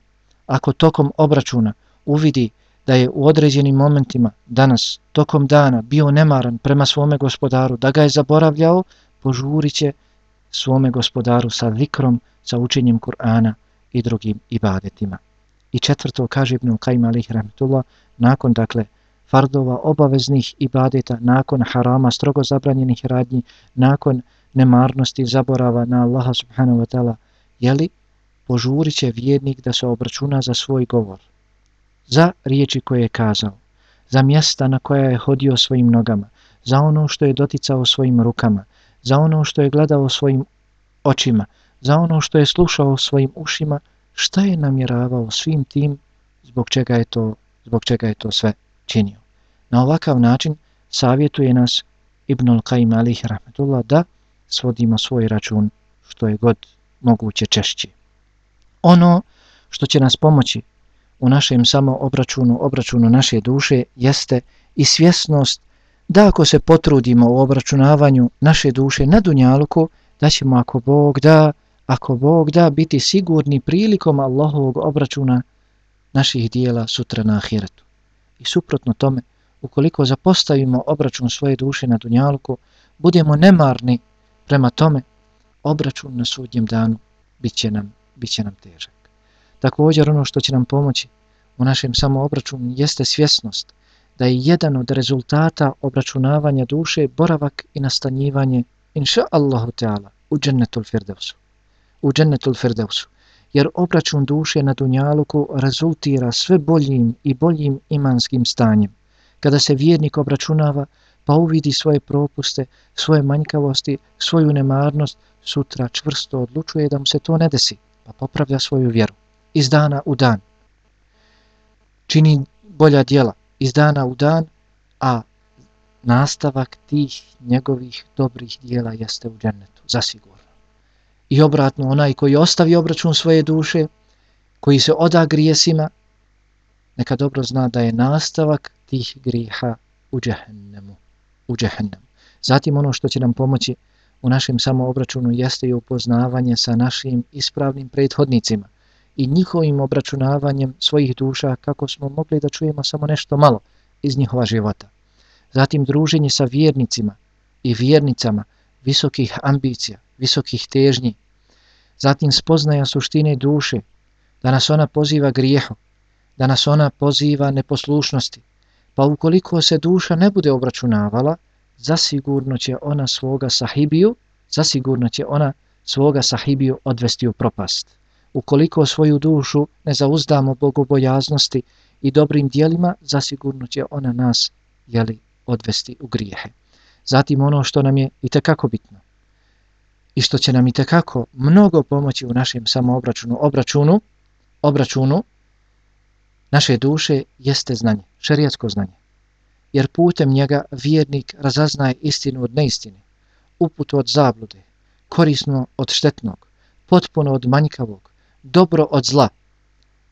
ako tokom obračuna uvidi da je u određenim momentima danas, tokom dana, bio nemaran prema svome gospodaru, da ga je zaboravljao, požurit će svome gospodaru sa vikrom, sa učenjem Kur'ana i drugim ibadetima. I četvrto, kaže Ibn Qajma alih rahmetullah, nakon, dakle, fardova obaveznih ibadeta, nakon harama, strogo zabranjenih radnji, nakon nemarnosti, zaborava na Allaha subhanahu wa ta'ala, jeli, požurit će vjernik da se obračuna za svoj govor, za riječi koje je kazao, za mjesta na koja je hodio svojim nogama, za ono što je doticao svojim rukama, za ono što je gledao svojim očima, za ono što je slušao svojim ušima, šta je namjeravao svim tim zbog čega je to, zbog čega je to sve činio. Na ovakav način savjetuje nas Ibnul Qaim alih rahmetullah da svodimo svoj račun što je god moguće češće. Ono što će nas pomoći u našem samo obračunu, obračunu naše duše, jeste i svjesnost da ako se potrudimo u obračunavanju naše duše na Dunjaluku, da ćemo ako Bog da, ako Bog da biti sigurni prilikom Allahovog obračuna naših dijela sutra na Ahiretu. I suprotno tome, ukoliko zapostavimo obračun svoje duše na Dunjaluku, budemo nemarni prema tome, obračun na sudnjem danu bit će nam, bit će nam težak. Također ono što će nam pomoći u našem samoobračunu jeste svjesnost da je jedan od rezultata obračunavanja duše boravak i nastanjivanje inša Allahu Teala u džennetul firdevsu. U džennetul firdevsu. jer obračun duše na Dunjaluku rezultira sve boljim i boljim imanskim stanjem. Kada se vjernik obračunava, pa uvidi svoje propuste, svoje manjkavosti, svoju nemarnost, sutra čvrsto odlučuje da mu se to ne desi, pa popravlja svoju vjeru. Iz dana u dan. Čini bolja djela iz dana u dan, a nastavak tih njegovih dobrih dijela jeste u džennetu, zasigurno. I obratno, onaj koji ostavi obračun svoje duše, koji se oda grijesima, neka dobro zna da je nastavak tih griha u džehennemu. U džehennem. Zatim ono što će nam pomoći u našem samoobračunu jeste i upoznavanje sa našim ispravnim prethodnicima i njihovim obračunavanjem svojih duša kako smo mogli da čujemo samo nešto malo iz njihova života. Zatim druženje sa vjernicima i vjernicama visokih ambicija, visokih težnji. Zatim spoznaja suštine duše, da nas ona poziva grijehu, da nas ona poziva neposlušnosti. Pa ukoliko se duša ne bude obračunavala, zasigurno će ona svoga sahibiju, zasigurno će ona svoga sahibiju odvesti u propast. Ukoliko svoju dušu ne zauzdamo bogobojaznosti i dobrim dijelima, zasigurno će ona nas jeli, odvesti u grijehe. Zatim ono što nam je i tekako bitno i što će nam i tekako mnogo pomoći u našem samoobračunu, obračunu, obračunu naše duše jeste znanje, šerijatsko znanje. Jer putem njega vjernik razaznaje istinu od neistine, uputu od zablude, korisno od štetnog, potpuno od manjkavog, dobro od zla.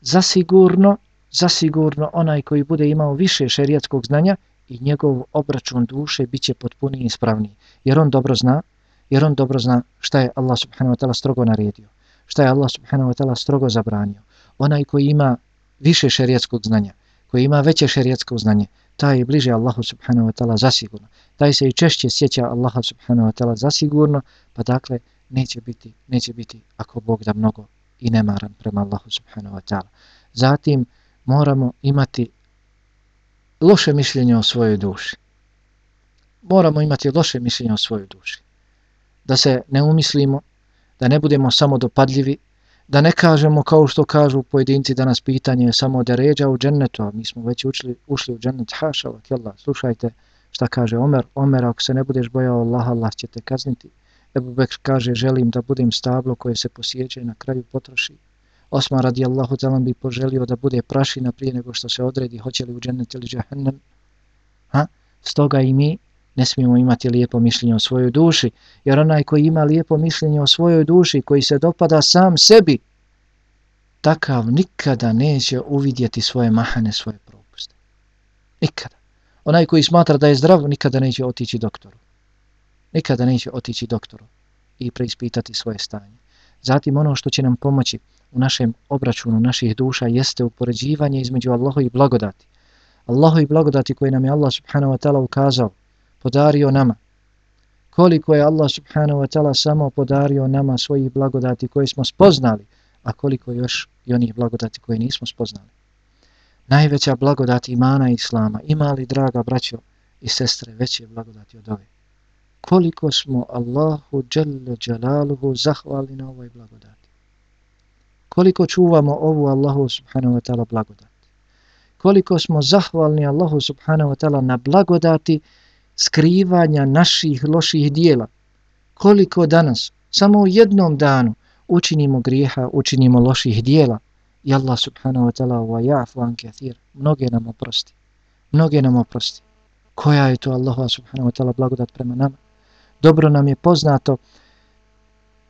Zasigurno, zasigurno onaj koji bude imao više šerijatskog znanja i njegov obračun duše bit će potpuniji i ispravniji. Jer on dobro zna, jer on dobro zna šta je Allah subhanahu wa ta'ala strogo naredio, šta je Allah subhanahu wa ta'ala strogo zabranio. Onaj koji ima više šerijatskog znanja, koji ima veće šerijatsko znanje, taj je bliže Allahu subhanahu wa ta'ala zasigurno. Taj se i češće sjeća Allaha subhanahu wa ta'ala zasigurno, pa dakle neće biti, neće biti ako Bog da mnogo i nemaran prema Allahu subhanahu wa ta'ala. Zatim moramo imati loše mišljenje o svojoj duši. Moramo imati loše mišljenje o svojoj duši. Da se ne umislimo, da ne budemo samo dopadljivi, da ne kažemo kao što kažu pojedinci danas pitanje je samo da ređa u džennetu, a mi smo već učili, ušli u džennet, haša, vakjela, slušajte šta kaže Omer, Omer, ako se ne budeš bojao Allah, Allah će te kazniti. Ebu Bekr kaže, želim da budem stablo koje se posjeće i na kraju potroši. Osman radijallahu talan bi poželio da bude prašina prije nego što se odredi hoće li u džennet ili džahennem. Ha? Stoga i mi ne smijemo imati lijepo mišljenje o svojoj duši, jer onaj koji ima lijepo mišljenje o svojoj duši, koji se dopada sam sebi, takav nikada neće uvidjeti svoje mahane, svoje propuste. Nikada. Onaj koji smatra da je zdrav, nikada neće otići doktoru. Nikada neće otići doktoru i preispitati svoje stanje. Zatim ono što će nam pomoći u našem obračunu naših duša jeste upoređivanje između Allaha i blagodati. Allahu i blagodati koje nam je Allah subhanahu wa ta'ala ukazao, podario nama. Koliko je Allah subhanahu wa ta'ala samo podario nama svojih blagodati koje smo spoznali, a koliko još i onih blagodati koje nismo spoznali. Najveća blagodat imana i islama, ima li draga braćo i sestre veće blagodati od ove? Koliko smo Allahu dželle džalaluhu zahvali na ovoj blagodati? Koliko čuvamo ovu Allahu subhanahu wa ta'ala blagodat? Koliko smo zahvalni Allahu subhanahu wa ta'ala na blagodati skrivanja naših loših dijela. Koliko danas, samo u jednom danu, učinimo grijeha, učinimo loših dijela. I Allah subhanahu wa ta'ala wa ja'fu an kathir. Mnoge nam oprosti. Mnoge nam oprosti. Koja je to Allah subhanahu wa ta'ala blagodat prema nama? Dobro nam je poznato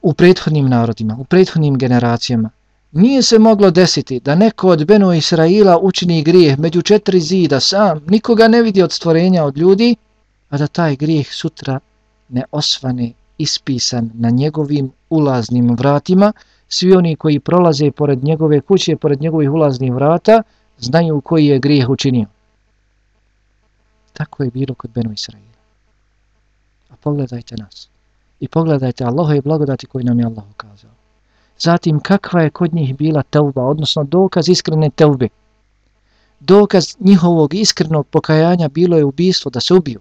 u prethodnim narodima, u prethodnim generacijama. Nije se moglo desiti da neko od Benu Israila učini grijeh među četiri zida sam, nikoga ne vidi od stvorenja od ljudi, pa da taj grijeh sutra ne osvane ispisan na njegovim ulaznim vratima, svi oni koji prolaze pored njegove kuće, pored njegovih ulaznih vrata, znaju koji je grijeh učinio. Tako je bilo kod Benu Israila. A pogledajte nas. I pogledajte Allahove blagodati koji nam je Allah ukazao. Zatim, kakva je kod njih bila teuba, odnosno dokaz iskrene teube. Dokaz njihovog iskrenog pokajanja bilo je ubijstvo da se ubiju.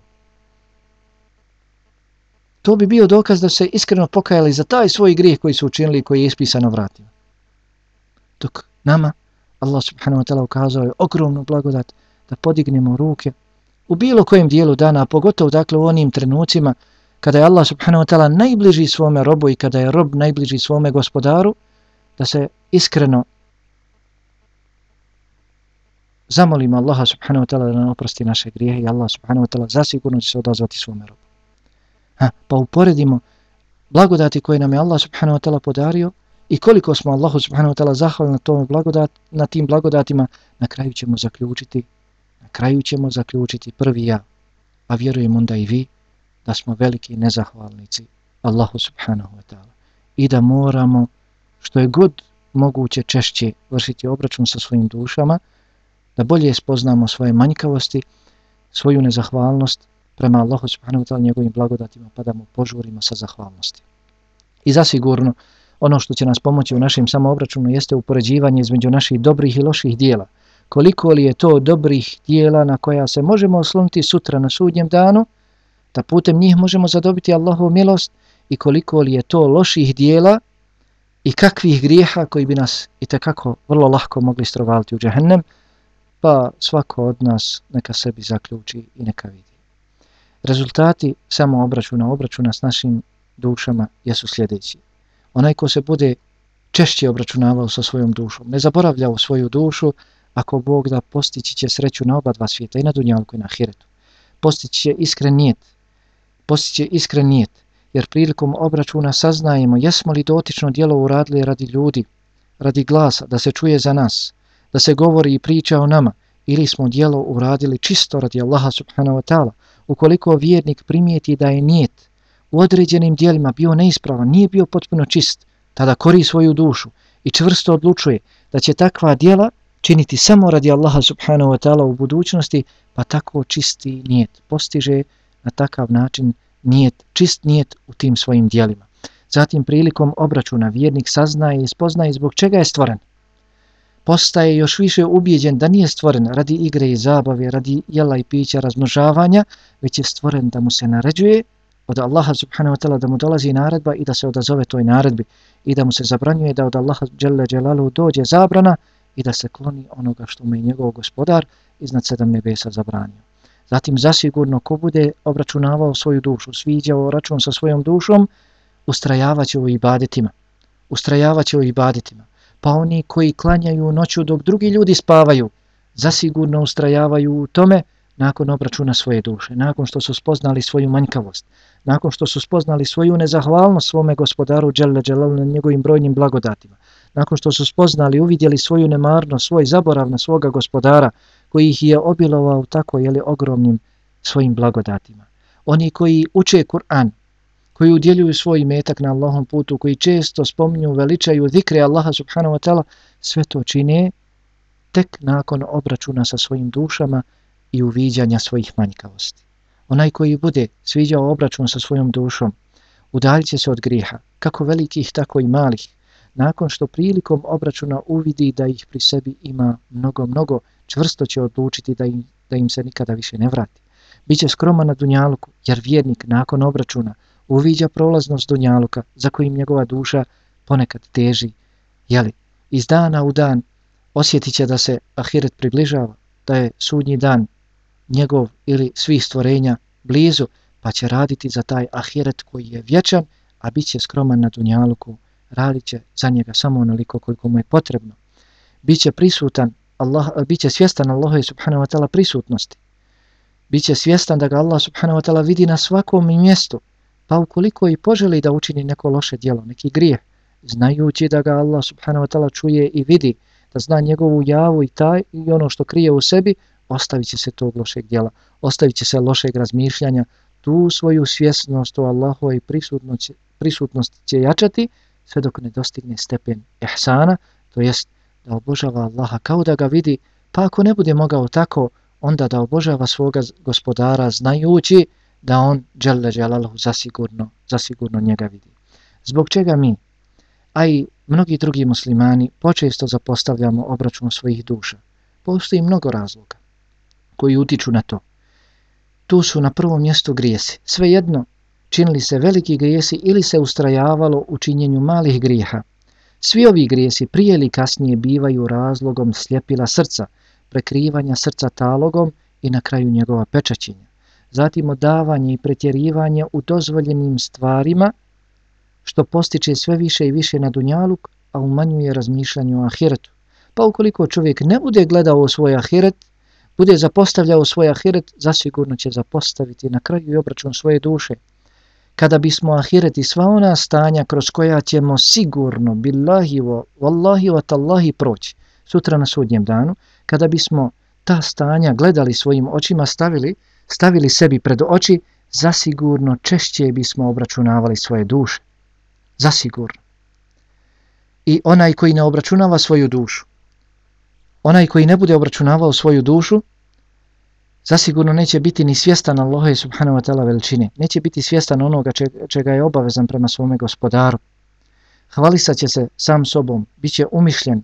To bi bio dokaz da se iskreno pokajali za taj svoj grijeh koji su učinili i koji je ispisano vratio. Dok nama Allah subhanahu wa ta'ala ukazao je ogromnu blagodat da podignemo ruke u bilo kojem dijelu dana, a pogotovo dakle u onim trenucima kada je Allah subhanahu wa ta'ala najbliži svome robu i kada je rob najbliži svome gospodaru, da se iskreno zamolimo Allaha subhanahu wa ta'ala da nam oprosti naše grijehe i Allah subhanahu wa ta'ala zasigurno će se odazvati svome robu. Ha, pa uporedimo blagodati koje nam je Allah subhanahu wa ta'ala podario i koliko smo Allahu subhanahu wa ta'ala zahvalni na, tom blagodat, na tim blagodatima, na kraju ćemo zaključiti na kraju ćemo zaključiti prvi ja, a vjerujem onda i vi, da smo veliki nezahvalnici Allahu subhanahu wa ta'ala i da moramo što je god moguće češće vršiti obračun sa svojim dušama, da bolje spoznamo svoje manjkavosti, svoju nezahvalnost prema Allahu subhanahu wa ta'ala njegovim blagodatima pa da mu požurimo sa zahvalnosti. I zasigurno ono što će nas pomoći u našem samoobračunu jeste upoređivanje između naših dobrih i loših dijela. Koliko li je to dobrih dijela na koja se možemo osloniti sutra na sudnjem danu, da putem njih možemo zadobiti Allahovu milost i koliko li je to loših dijela i kakvih grijeha koji bi nas i tekako vrlo lahko mogli strovaliti u džahennem, pa svako od nas neka sebi zaključi i neka vidi. Rezultati samo obračuna, obračuna s našim dušama jesu sljedeći. Onaj ko se bude češće obračunavao sa svojom dušom, ne zaboravljao svoju dušu, ako Bog da postići će sreću na oba dva svijeta, i na dunjalku i na hiretu. Postići će iskren nijet, postići će iskren nijet, jer prilikom obračuna saznajemo jesmo li dotično dijelo uradili radi ljudi, radi glasa, da se čuje za nas, da se govori i priča o nama, ili smo dijelo uradili čisto radi Allaha subhanahu wa ta'ala. Ukoliko vjernik primijeti da je nijet u određenim dijelima bio neispravan, nije bio potpuno čist, tada kori svoju dušu i čvrsto odlučuje da će takva dijela činiti samo radi Allaha subhanahu wa ta'ala u budućnosti, pa tako čisti nijet postiže na takav način nijet, čist nijet u tim svojim dijelima. Zatim prilikom obračuna vjernik saznaje i spoznaje zbog čega je stvoren. Postaje još više ubijeđen da nije stvoren radi igre i zabave, radi jela i pića, razmnožavanja, već je stvoren da mu se naređuje od Allaha subhanahu wa ta'ala da mu dolazi naredba i da se odazove toj naredbi i da mu se zabranjuje da od Allaha dželle dželalu dođe zabrana i da se kloni onoga što mu je njegov gospodar iznad sedam nebesa zabranio. Zatim zasigurno ko bude obračunavao svoju dušu, sviđao račun sa svojom dušom, ustrajavaće u ibadetima. Ustrajavaće u ibadetima. Pa oni koji klanjaju noću dok drugi ljudi spavaju, zasigurno ustrajavaju u tome nakon obračuna svoje duše, nakon što su spoznali svoju manjkavost, nakon što su spoznali svoju nezahvalnost svome gospodaru Đelle Đelal na njegovim brojnim blagodatima, nakon što su spoznali, uvidjeli svoju nemarnost, svoj zaborav na svoga gospodara, koji ih je obilovao tako jeli, ogromnim svojim blagodatima. Oni koji uče Kur'an, koji udjeljuju svoj metak na Allahom putu, koji često spominju, veličaju zikre Allaha subhanahu wa ta'ala, sve to čine tek nakon obračuna sa svojim dušama i uviđanja svojih manjkavosti. Onaj koji bude sviđao obračun sa svojom dušom, udaljit se od griha, kako velikih, tako i malih, nakon što prilikom obračuna uvidi da ih pri sebi ima mnogo, mnogo, čvrsto će odlučiti da im, da im se nikada više ne vrati. Biće skroman na Dunjaluku, jer vjernik nakon obračuna uviđa prolaznost Dunjaluka za kojim njegova duša ponekad teži. Jeli, iz dana u dan osjetit će da se Ahiret približava, da je sudnji dan njegov ili svih stvorenja blizu, pa će raditi za taj Ahiret koji je vječan, a bit će skroman na Dunjaluku, radit će za njega samo onoliko koliko mu je potrebno. Biće prisutan Allah, biće svjestan Allaha subhanahu wa ta'ala prisutnosti. Biće svjestan da ga Allah subhanahu wa ta'ala vidi na svakom mjestu, pa ukoliko i poželi da učini neko loše djelo, neki grijeh, znajući da ga Allah subhanahu wa ta'ala čuje i vidi, da zna njegovu javu i taj i ono što krije u sebi, ostavit će se tog lošeg djela, ostavit će se lošeg razmišljanja, tu svoju svjesnost o Allahu i prisutnost, prisutnost će jačati, sve dok ne dostigne stepen ihsana, to jest da obožava Allaha kao da ga vidi, pa ako ne bude mogao tako, onda da obožava svoga gospodara znajući da on, Đalla Đalalahu zasigurno, zasigurno njega vidi. Zbog čega mi, a i mnogi drugi muslimani, počesto zapostavljamo obračun svojih duša? Postoji mnogo razloga koji utiču na to. Tu su na prvom mjestu grijesi. Svejedno, činili se veliki grijesi ili se ustrajavalo u činjenju malih grijeha. Svi ovi grijesi prije ili kasnije bivaju razlogom sljepila srca, prekrivanja srca talogom i na kraju njegova pečaćenja. Zatim odavanje i pretjerivanje u dozvoljenim stvarima, što postiče sve više i više na dunjaluk, a umanjuje razmišljanje o ahiretu. Pa ukoliko čovjek ne bude gledao u svoj ahiret, bude zapostavljao svoj ahiret, zasigurno će zapostaviti na kraju i obračun svoje duše. Kada bismo ahiret i sva ona stanja kroz koja ćemo sigurno, billahi wa, wallahi wa tallahi proći, sutra na sudnjem danu, kada bismo ta stanja gledali svojim očima, stavili, stavili sebi pred oči, zasigurno češće bismo obračunavali svoje duše. Zasigurno. I onaj koji ne obračunava svoju dušu, onaj koji ne bude obračunavao svoju dušu, zasigurno neće biti ni svjestan Allaha subhanahu wa ta'ala veličine. Neće biti svjestan onoga čega je obavezan prema svome gospodaru. Hvalisat će se sam sobom, bit će umišljen,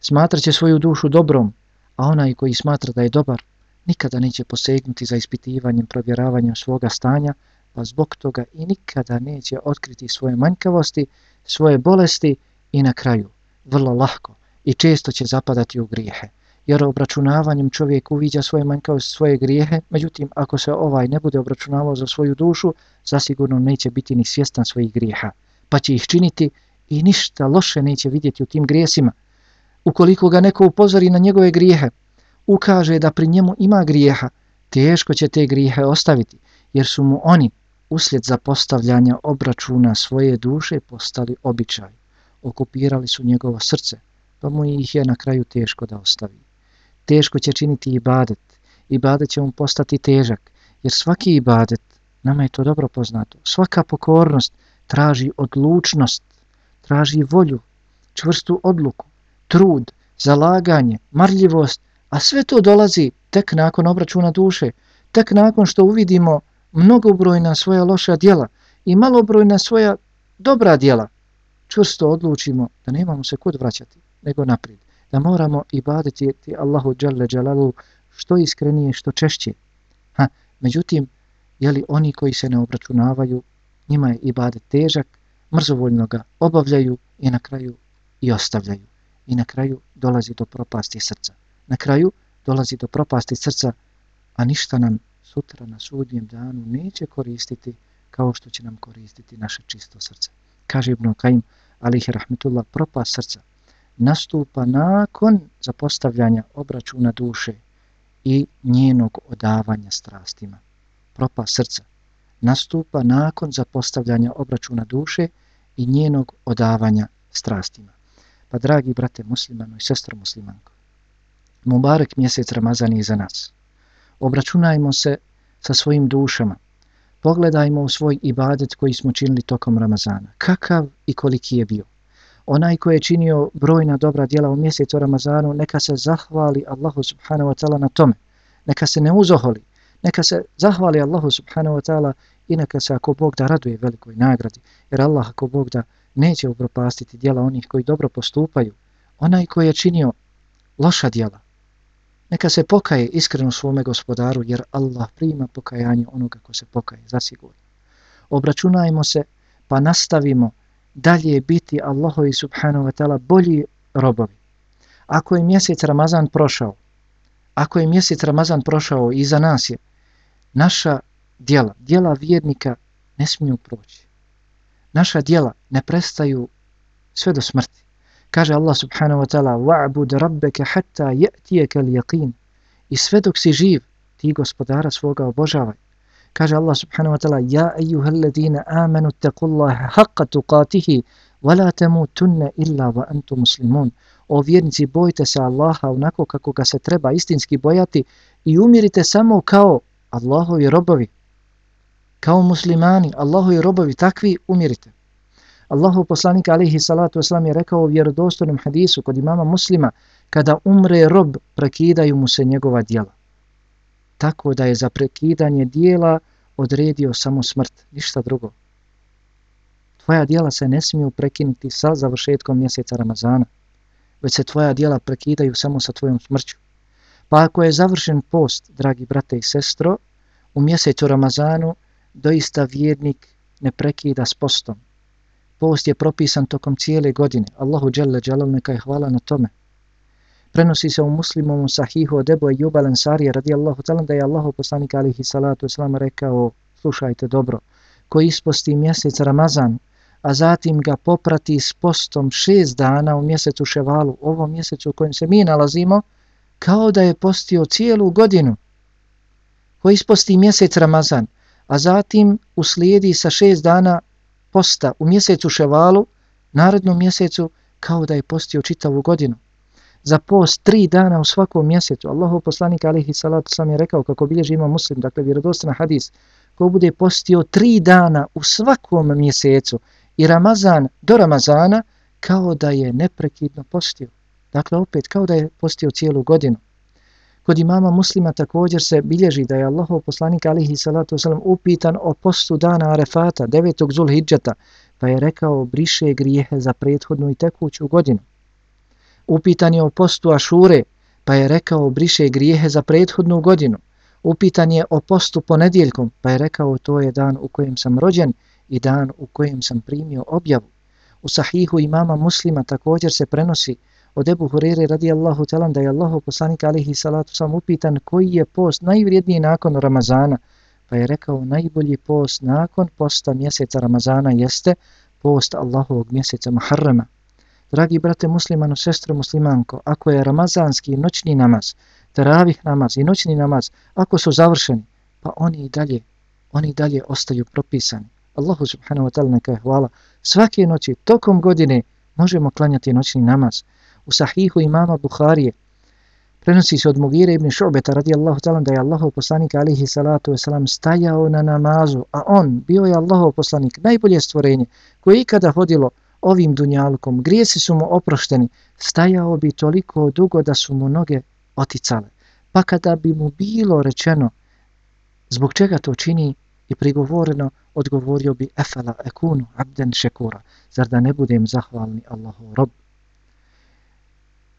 smatraće svoju dušu dobrom, a onaj koji smatra da je dobar, nikada neće posegnuti za ispitivanjem, provjeravanjem svoga stanja, pa zbog toga i nikada neće otkriti svoje manjkavosti, svoje bolesti i na kraju, vrlo lahko i često će zapadati u grijehe. Jer obračunavanjem čovjek uviđa svoje manjkavosti, svoje grijehe, međutim, ako se ovaj ne bude obračunavao za svoju dušu, zasigurno neće biti ni svjestan svojih grijeha, pa će ih činiti i ništa loše neće vidjeti u tim grijesima. Ukoliko ga neko upozori na njegove grijehe, ukaže da pri njemu ima grijeha, teško će te grijehe ostaviti, jer su mu oni uslijed zapostavljanja obračuna svoje duše postali običaj. Okupirali su njegovo srce, pa mu ih je na kraju teško da ostavi. Teško će činiti ibadet, ibadet će mu postati težak, jer svaki ibadet, nama je to dobro poznato, svaka pokornost traži odlučnost, traži volju, čvrstu odluku, trud, zalaganje, marljivost, a sve to dolazi tek nakon obračuna duše, tek nakon što uvidimo mnogobrojna svoja loša djela i malobrojna svoja dobra djela, čvrsto odlučimo da nemamo se kod vraćati, nego naprijed. Da moramo i baditi ti Allahu Đalle Đalalu što iskrenije, što češće. Ha, međutim, jeli oni koji se ne obračunavaju, njima je i badet težak, mrzovoljno ga obavljaju i na kraju i ostavljaju. I na kraju dolazi do propasti srca. Na kraju dolazi do propasti srca, a ništa nam sutra na sudnjem danu neće koristiti kao što će nam koristiti naše čisto srce. Kaže Ibn Kajim, alihi rahmetullah, propast srca nastupa nakon zapostavljanja obračuna duše i njenog odavanja strastima. Propast srca nastupa nakon zapostavljanja obračuna duše i njenog odavanja strastima. Pa dragi brate muslimano i sestro muslimanko, Mubarek mjesec Ramazan je za nas. Obračunajmo se sa svojim dušama. Pogledajmo u svoj ibadet koji smo činili tokom Ramazana. Kakav i koliki je bio. Onaj ko je činio brojna dobra djela u mjesecu Ramazanu, neka se zahvali Allahu subhanahu wa ta'ala na tome. Neka se ne uzoholi. Neka se zahvali Allahu subhanahu wa ta'ala i neka se ako Bog da raduje velikoj nagradi. Jer Allah ako Bog da neće upropastiti djela onih koji dobro postupaju. Onaj ko je činio loša djela, neka se pokaje iskreno svome gospodaru, jer Allah prima pokajanje onoga ko se pokaje, zasigurno. Obračunajmo se, pa nastavimo dalje biti Allahovi subhanahu wa ta'ala bolji robovi. Ako je mjesec Ramazan prošao, ako je mjesec Ramazan prošao i za nas je, naša djela, djela vjernika ne smiju proći. Naša djela ne prestaju sve do smrti. Kaže Allah subhanahu wa ta'ala wa'bud rabbeke hatta je'tijeke li yaqin i sve dok si živ ti gospodara svoga obožavaj. Kaže Allah subhanahu wa ta'ala ja ejuhel ladina amanu taqullaha haqqa tuqatihi wa la tamutunna illa wa antum muslimun. O vjernici bojte se Allaha onako kako ga se treba istinski bojati i umirite samo kao Allahovi robovi. Kao muslimani, Allahovi robovi, takvi umirite. Allahu poslanik alihi salatu wasalam je rekao u vjerodostojnom hadisu kod imama muslima kada umre rob prekidaju mu se njegova dijela. Tako da je za prekidanje dijela odredio samo smrt, ništa drugo. Tvoja dijela se ne smiju prekinuti sa završetkom mjeseca Ramazana, već se tvoja dijela prekidaju samo sa tvojom smrću. Pa ako je završen post, dragi brate i sestro, u mjesecu Ramazanu doista vjernik ne prekida s postom, Post je propisan tokom cijele godine. Allahu dželle Đalal neka je hvala na tome. Prenosi se u muslimovom sahihu od Ebu Ejuba Lansarija radijallahu talan da je Allahu poslanik alihi salatu islam rekao, slušajte dobro, ko isposti mjesec Ramazan, a zatim ga poprati s postom šest dana u mjesecu Ševalu, ovom mjesecu u kojem se mi nalazimo, kao da je postio cijelu godinu. Ko isposti mjesec Ramazan, a zatim uslijedi sa šest dana posta u mjesecu Ševalu, narednom mjesecu, kao da je postio čitavu godinu. Za post tri dana u svakom mjesecu, Allahov poslanik alihi salatu sam je rekao, kako bilježi ima muslim, dakle vjerodostan hadis, ko bude postio tri dana u svakom mjesecu i Ramazan do Ramazana, kao da je neprekidno postio. Dakle, opet, kao da je postio cijelu godinu. Kod imama muslima također se bilježi da je Allahov poslanik alihi salatu wasalam upitan o postu dana Arefata, 9. Zulhidžeta, pa je rekao briše grijehe za prethodnu i tekuću godinu. Upitan je o postu Ašure, pa je rekao briše grijehe za prethodnu godinu. Upitan je o postu ponedjeljkom, pa je rekao to je dan u kojem sam rođen i dan u kojem sam primio objavu. U sahihu imama muslima također se prenosi od Ebu Hurere radijallahu talan da je Allahu poslanik alihi salatu sam upitan koji je post najvrijedniji nakon Ramazana. Pa je rekao najbolji post nakon posta mjeseca Ramazana jeste post Allahovog mjeseca Muharrama. Dragi brate muslimano, sestre muslimanko, ako je ramazanski noćni namaz, teravih namaz i noćni namaz, ako su završeni, pa oni i dalje, oni i dalje ostaju propisani. Allahu subhanahu wa ta'ala neka je hvala. Svake noći, tokom godine, možemo klanjati noćni namaz u sahihu imama Bukharije. Prenosi se od Mugire ibn Šu'beta radijallahu talan da je Allahov poslanik alihi salatu wasalam stajao na namazu, a on bio je Allahov poslanik, najbolje stvorenje koje je ikada hodilo ovim dunjalkom, grijesi su mu oprošteni, stajao bi toliko dugo da su mu noge oticale. Pa kada bi mu bilo rečeno zbog čega to čini i prigovoreno, odgovorio bi efela ekunu abden šekura, zar da ne budem zahvalni Allahu rob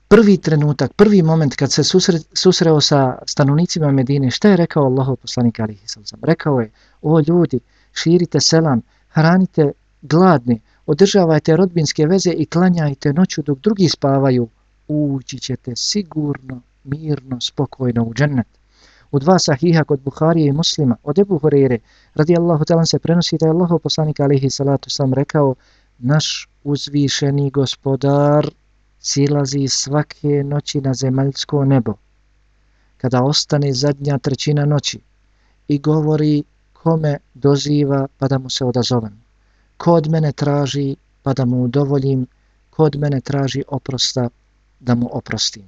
prvi trenutak, prvi moment kad se susre, susreo sa stanovnicima Medine, šta je rekao Allahov poslanik alihi sallam? Rekao je, o ljudi, širite selam, hranite gladni, održavajte rodbinske veze i klanjajte noću dok drugi spavaju, ući ćete sigurno, mirno, spokojno u džennet. U dva sahiha kod Buharije i muslima, od Ebu Horeire, radi Allahu talan se prenosi da je Allahov poslanik alihi salatu sam rekao, naš uzvišeni gospodar silazi svake noći na zemaljsko nebo, kada ostane zadnja trećina noći i govori kome doziva pa da mu se odazovem. Kod mene traži pa da mu udovoljim, kod mene traži oprosta da mu oprostim.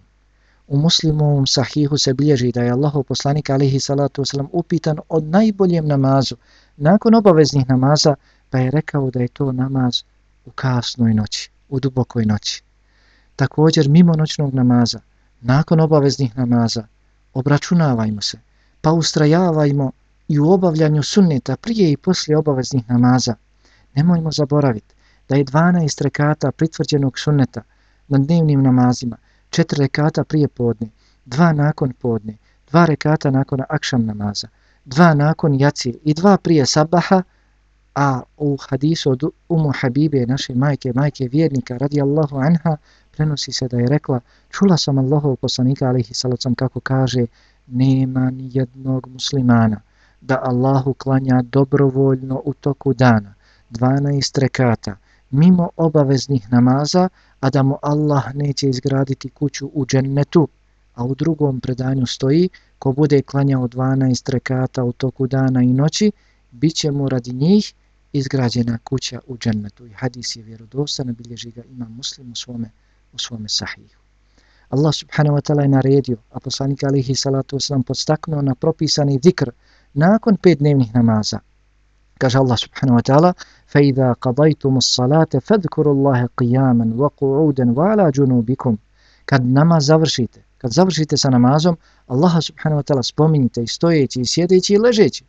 U muslimovom sahihu se bilježi da je Allahov poslanik alihi salatu wasalam upitan od najboljem namazu nakon obaveznih namaza pa je rekao da je to namaz u kasnoj noći, u dubokoj noći također mimo noćnog namaza, nakon obaveznih namaza, obračunavajmo se, pa ustrajavajmo i u obavljanju sunneta prije i poslije obaveznih namaza. Nemojmo zaboraviti da je 12 rekata pritvrđenog sunneta na dnevnim namazima, 4 rekata prije podne, 2 nakon podne, 2 rekata nakon akšam namaza, 2 nakon jaci i 2 prije sabaha, a u hadisu od Umu Habibe, naše majke, majke vjernika, radijallahu anha, prenosi se da je rekla, čula sam Allahov poslanika alihi salacom kako kaže, nema ni jednog muslimana da Allahu klanja dobrovoljno u toku dana, 12 rekata, mimo obaveznih namaza, a da mu Allah neće izgraditi kuću u džennetu, a u drugom predanju stoji, ko bude klanjao 12 rekata u toku dana i noći, bit će mu radi njih izgrađena kuća u džennetu. I hadis je vjerodostan, bilježi ga ima muslim u svome u svome sahihu. Allah subhanahu wa ta'ala je naredio, a poslanik alihi salatu wasalam podstaknuo na propisani zikr nakon pet dnevnih namaza. Kaže Allah subhanahu wa ta'ala, فَإِذَا قَضَيْتُمُ الصَّلَاةَ فَذْكُرُوا اللَّهَ قِيَامًا وَقُعُودًا وَعَلَى جُنُوبِكُمْ Kad namaz završite, kad završite sa namazom, Allah subhanahu wa ta'ala spominjite i stojeći, i sjedeći, i ležeći.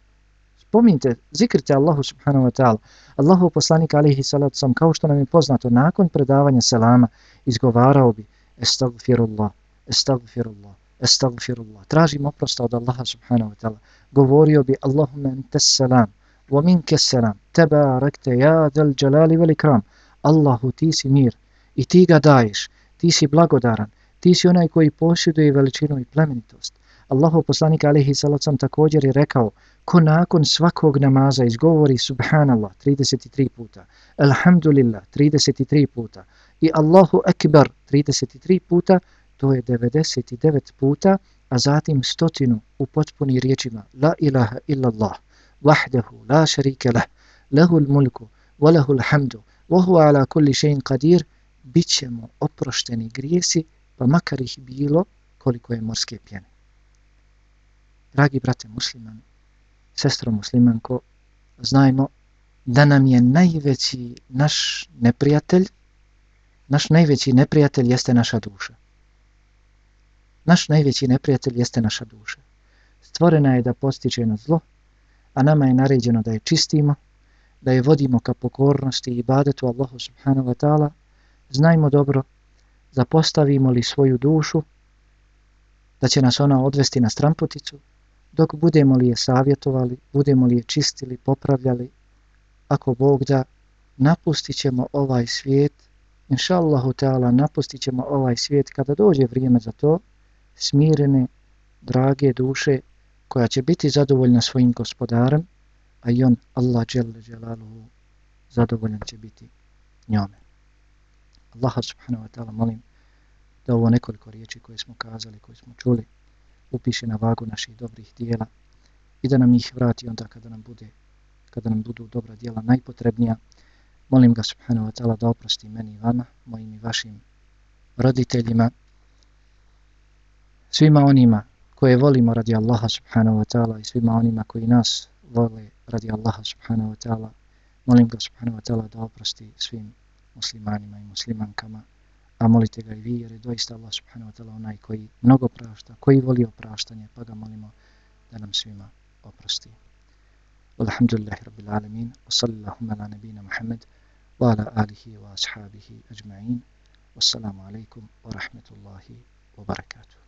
spominjte, zikrite Allahu subhanahu wa ta'ala. Allahu poslanik alihi salatu sam, kao što nam je poznato, nakon predavanja selama, izgovarao bi, estagfirullah, estagfirullah, estagfirullah. Tražim oprosta od Allaha subhanahu wa ta'ala. Govorio bi, Allahumma entes salam, wa minke salam, teba rekte ja del jalali vel ikram. Allahu ti si mir i ti ga daješ, ti si blagodaran, ti si onaj koji posjeduje veličinu i plemenitost. Allahu poslanik alihi salatu sam također je rekao, ko nakon svakog namaza izgovori subhanallah 33 puta, alhamdulillah 33 puta i Allahu ekber 33 puta, to je 99 puta, a zatim stotinu u potpuni riječima la ilaha illallah, vahdehu, la šarike lah, lehul mulku, valahul hamdu, vohu ala kulli šein kadir, bit ćemo oprošteni grijesi, pa makar ih bilo koliko je morske pjene. Dragi brate muslimani, sestro muslimanko, znajmo da nam je najveći naš neprijatelj, naš najveći neprijatelj jeste naša duša. Naš najveći neprijatelj jeste naša duša. Stvorena je da postiče na zlo, a nama je naređeno da je čistimo, da je vodimo ka pokornosti i ibadetu Allahu subhanahu wa ta'ala, znajmo dobro zapostavimo li svoju dušu, da će nas ona odvesti na stramputicu, dok budemo li je savjetovali, budemo li je čistili, popravljali, ako Bog da, napustit ćemo ovaj svijet, inša Allahu ta'ala, napustit ćemo ovaj svijet kada dođe vrijeme za to, smirene, drage duše, koja će biti zadovoljna svojim gospodarem, a i on, Allah dželle dželaluhu, zadovoljan će biti njome. Allaha subhanahu wa ta'ala molim da ovo nekoliko riječi koje smo kazali, koje smo čuli, upiše na vagu naših dobrih dijela i da nam ih vrati onda kada nam bude kada nam budu dobra dijela najpotrebnija. Molim ga subhanahu wa ta'ala da oprosti meni i vama, mojim i vašim roditeljima, svima onima koje volimo radi Allaha subhanahu wa ta'ala i svima onima koji nas vole radi Allaha subhanahu wa ta'ala. Molim ga subhanahu wa ta'ala da oprosti svim muslimanima i muslimankama, a molite ga i vi jer je doista Allah subhanahu wa ta'ala onaj koji mnogo prašta, koji voli opraštanje, pa ga molimo da nam svima oprosti. Alhamdulillahi rabbil alamin, wa sallallahu ala nabina Muhammad, wa ala alihi wa ashabihi ajma'in, wassalamu alaikum wa rahmetullahi wa barakatuh.